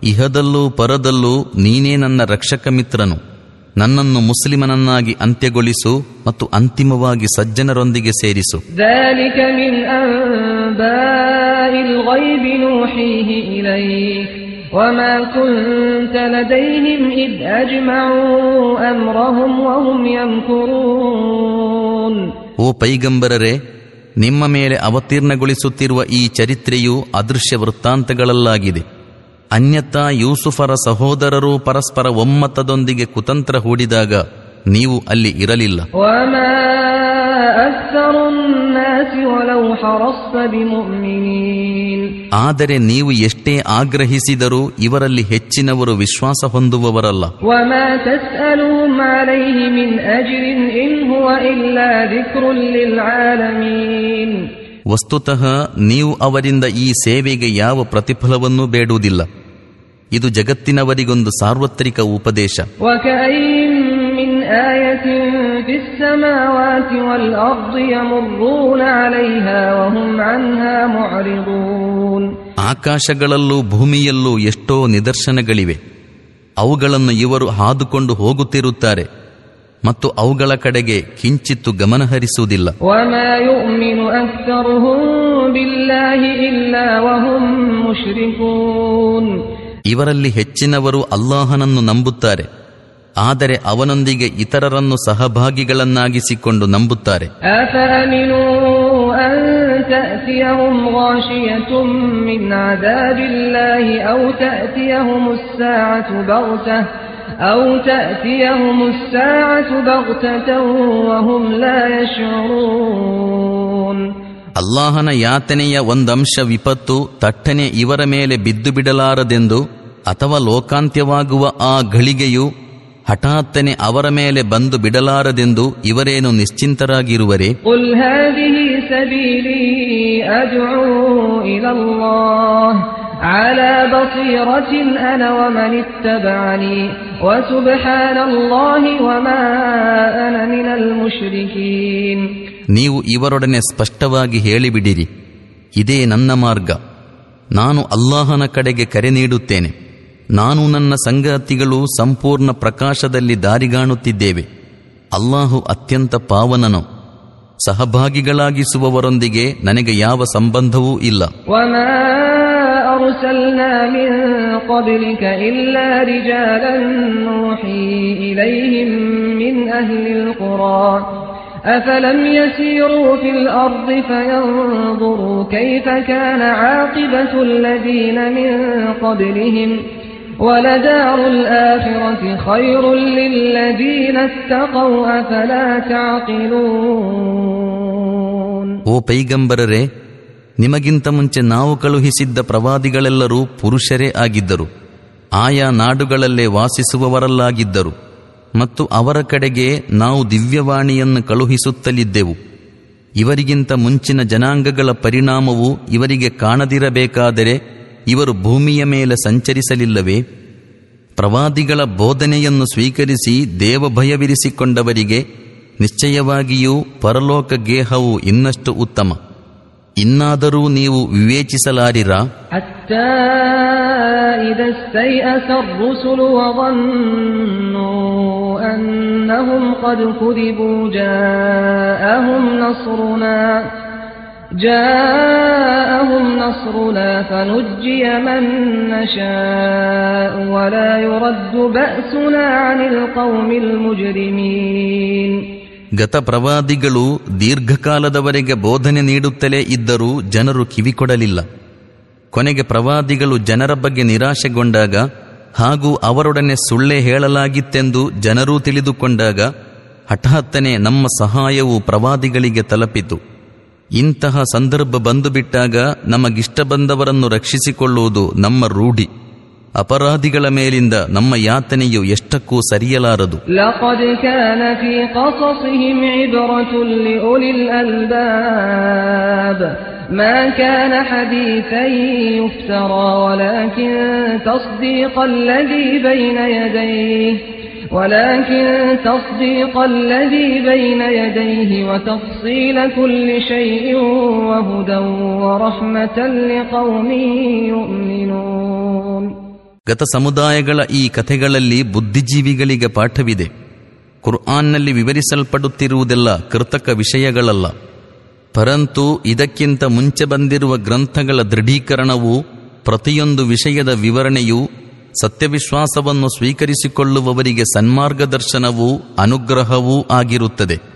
ಇಹದಲ್ಲೂ ಪರದಲ್ಲೂ ನೀನೇ ನನ್ನ ರಕ್ಷಕ ಮಿತ್ರನು. ನನ್ನನ್ನು ಮುಸ್ಲಿಮನನ್ನಾಗಿ ಅಂತ್ಯಗೊಳಿಸು ಮತ್ತು ಅಂತಿಮವಾಗಿ ಸಜ್ಜನರೊಂದಿಗೆ ಸೇರಿಸು. ಓ ಪೈಗಂಬರರೆ ನಿಮ್ಮ ಮೇಲೆ ಅವತೀರ್ಣಗೊಳಿಸುತ್ತಿರುವ ಈ ಚರಿತ್ರೆಯು ಅದೃಶ್ಯ ವೃತ್ತಾಂತಗಳಲ್ಲಾಗಿದೆ. ಅನ್ಯತಾ ಯೂಸುಫರ ಸಹೋದರರು ಪರಸ್ಪರ ಒಮ್ಮತದೊಂದಿಗೆ ಕುತಂತ್ರ ಹೂಡಿದಾಗ ನೀವು ಅಲ್ಲಿ ಇರಲಿಲ್ಲ. ಆದರೆ ನೀವು ಎಷ್ಟೇ ಆಗ್ರಹಿಸಿದರೂ ಇವರಲ್ಲಿ ಹೆಚ್ಚಿನವರು ವಿಶ್ವಾಸ ಹೊಂದುವವರಲ್ಲ. ವಸ್ತುತಃ ನೀವು ಅವರಿಂದ ಈ ಸೇವೆಗೆ ಯಾವ ಪ್ರತಿಫಲವನ್ನೂ ಬೇಡುವುದಿಲ್ಲ. ಇದು ಜಗತ್ತಿನವರಿಗೊಂದು ಸಾರ್ವತ್ರಿಕ ಉಪದೇಶ. آية في السماوات والأرض يمرون عليها وهم عنها معرضون ಆಕಾಶಗಳಲ್ಲೂ ಭೂಮಿಯಲ್ಲೂ ಎಷ್ಟೋ ನಿದರ್ಶನಗಳಿವೆ ಅವುಗಳನ್ನು ಇವರು ಹಾದುಕೊಂಡು ಹೋಗುತ್ತಿರುತ್ತಾರೆ ಮತ್ತು ಅವುಗಳ ಕಡೆಗೆ ಕಿಂಚಿತ್ತು ಗಮನಹರಿಸುವುದಿಲ್ಲ وما يؤمن أكثرهم بالله إلا وهم مشركون ಇವರಲ್ಲಿ ಹೆಚ್ಚಿನವರು ಅಲ್ಲಾಹನನ್ನು ನಂಬುತ್ತಾರೆ ಆದರೆ ಅವನೊಂದಿಗೆ ಇತರರನ್ನು ಸಹಭಾಗಿಗಳನ್ನಾಗಿಸಿಕೊಂಡು ನಂಬುತ್ತಾರೆ. ಅಲ್ಲಾಹನ ಯಾತನೆಯ ಒಂದಂಶ ವಿಪತ್ತು ತಟ್ಟನೆ ಇವರ ಮೇಲೆ ಬಿದ್ದು ಬಿಡಲಾರದೆಂದು ಅಥವಾ ಲೋಕಾಂತ್ಯವಾಗುವ ಆ ಘಳಿಗೆಯು ಹಠಾತ್ತನೆ ಅವರ ಮೇಲೆ ಬಂದು ಬಿಡಲಾರದೆಂದು ಇವರೇನು ನಿಶ್ಚಿಂತರಾಗಿರುವರೆ? ನೀವು ಇವರೊಡನೆ ಸ್ಪಷ್ಟವಾಗಿ ಹೇಳಿಬಿಡಿರಿ. ಇದೇ ನನ್ನ ಮಾರ್ಗ. ನಾನು ಅಲ್ಲಾಹನ ಕಡೆಗೆ ಕರೆ ನೀಡುತ್ತೇನೆ. ನಾನು ನನ್ನ ಸಂಗಾತಿಗಳು ಸಂಪೂರ್ಣ ಪ್ರಕಾಶದಲ್ಲಿ ದಾರಿಗಾಣುತ್ತಿದ್ದೇವೆ ಅಲ್ಲಾಹು ಅತ್ಯಂತ ಪಾವನನು ಸಹಭಾಗಿಗಳಾಗಿಸುವವರೊಂದಿಗೆ ನನಗೆ ಯಾವ ಸಂಬಂಧವೂ ಇಲ್ಲ وما أرسلنا من قبلك إلا رجالا نوحي إليهم من أهل القرى أفلم يسيروا في الأرض فينظروا كيف كان عاقبة الذين من قبلهم ولدار الآخرة خير للذين اتقوا أفلا تعقلون ಓ ಪೈಗಂಬರರೆ ನಿಮಗಿಂತ ಮುಂಚೆ ನಾವು ಕಳುಹಿಸಿದ್ದ ಪ್ರವಾದಿಗಳೆಲ್ಲರೂ ಪುರುಷರೇ ಆಗಿದ್ದರು ಆಯಾ ನಾಡುಗಳಲ್ಲೇ ವಾಸಿಸುವವರಲ್ಲಾಗಿದ್ದರು ಮತ್ತು ಅವರ ಕಡೆಗೆ ನಾವು ದಿವ್ಯವಾಣಿಯನ್ನು ಕಳುಹಿಸುತ್ತಲಿದ್ದೆವು ಇವರಿಗಿಂತ ಮುಂಚಿನ ಜನಾಂಗಗಳ ಪರಿಣಾಮವು ಇವರಿಗೆ ಕಾಣದಿರಬೇಕಾದರೆ ಇವರು ಭೂಮಿಯ ಮೇಲೆ ಸಂಚರಿಸಲಿಲ್ಲವೇ ಪ್ರವಾದಿಗಳ ಬೋಧನೆಯನ್ನು ಸ್ವೀಕರಿಸಿ ದೇವಭಯವಿರಿಸಿಕೊಂಡವರಿಗೆ ನಿಶ್ಚಯವಾಗಿಯೂ ಪರಲೋಕ ಗೇಹವು ಇನ್ನಷ್ಟು ಉತ್ತಮ ಇನ್ನಾದರೂ ನೀವು ವಿವೇಚಿಸಲಾರಿರಾ حتى إذا استيأس الرسل وظنوا أنهم قد كذبوا جاءهم نصرنا جاءهم نصرنا فنجي من نشاء ولا يرد بأسنا عن القوم المجرمين ಗತ ಪ್ರವಾದಿಗಳು ದೀರ್ಘಕಾಲದವರೆಗೆ ಬೋಧನೆ ನೀಡುತ್ತಲೇ ಇದ್ದರೂ ಜನರು ಕಿವಿಕೊಡಲಿಲ್ಲ ಕೊನೆಗೆ ಪ್ರವಾದಿಗಳು ಜನರ ಬಗ್ಗೆ ನಿರಾಶೆಗೊಂಡಾಗ ಹಾಗೂ ಅವರೊಡನೆ ಸುಳ್ಳೆ ಹೇಳಲಾಗಿತ್ತೆಂದು ಜನರೂ ತಿಳಿದುಕೊಂಡಾಗ ಹಠಾತ್ತನೆ ನಮ್ಮ ಸಹಾಯವು ಪ್ರವಾದಿಗಳಿಗೆ ತಲುಪಿತು ಇಂತಹ ಸಂದರ್ಭ ಬಂದು ಬಿಟ್ಟಾಗ ನಮಗಿಷ್ಟ ಬಂದವರನ್ನು ರಕ್ಷಿಸಿಕೊಳ್ಳುವುದು ನಮ್ಮ ರೂಢಿ ಅಪರಾಧಿಗಳ ಮೇಲಿಂದ ನಮ್ಮ ಯಾತನೆಯು ಎಷ್ಟಕ್ಕೂ ಸರಿಯಲಾರದು لقد كان في قصصهم عبرة لأولي الألباب ما كان حديثا يفترى ولكن تصديق الذي بين يديه ولكن تصديق الذي بين يديه وتفصيل كل شيء وهدى ورحمة لقوم يؤمنون ಗತ ಸಮುದಾಯಗಳ ಈ ಕಥೆಗಳಲ್ಲಿ ಬುದ್ಧಿಜೀವಿಗಳಿಗೆ ಪಾಠವಿದೆ ಕುರ್ಆನ್ನಲ್ಲಿ ವಿವರಿಸಲ್ಪಡುತ್ತಿರುವುದೆಲ್ಲ ಕೃತಕ ವಿಷಯಗಳಲ್ಲ ಪರಂತು ಇದಕ್ಕಿಂತ ಮುಂಚೆ ಬಂದಿರುವ ಗ್ರಂಥಗಳ ದೃಢೀಕರಣವು ಪ್ರತಿಯೊಂದು ವಿಷಯದ ವಿವರಣೆಯು ಸತ್ಯವಿಶ್ವಾಸವನ್ನು ಸ್ವೀಕರಿಸಿಕೊಳ್ಳುವವರಿಗೆ ಸನ್ಮಾರ್ಗದರ್ಶನವೂ ಅನುಗ್ರಹವೂ ಆಗಿರುತ್ತದೆ.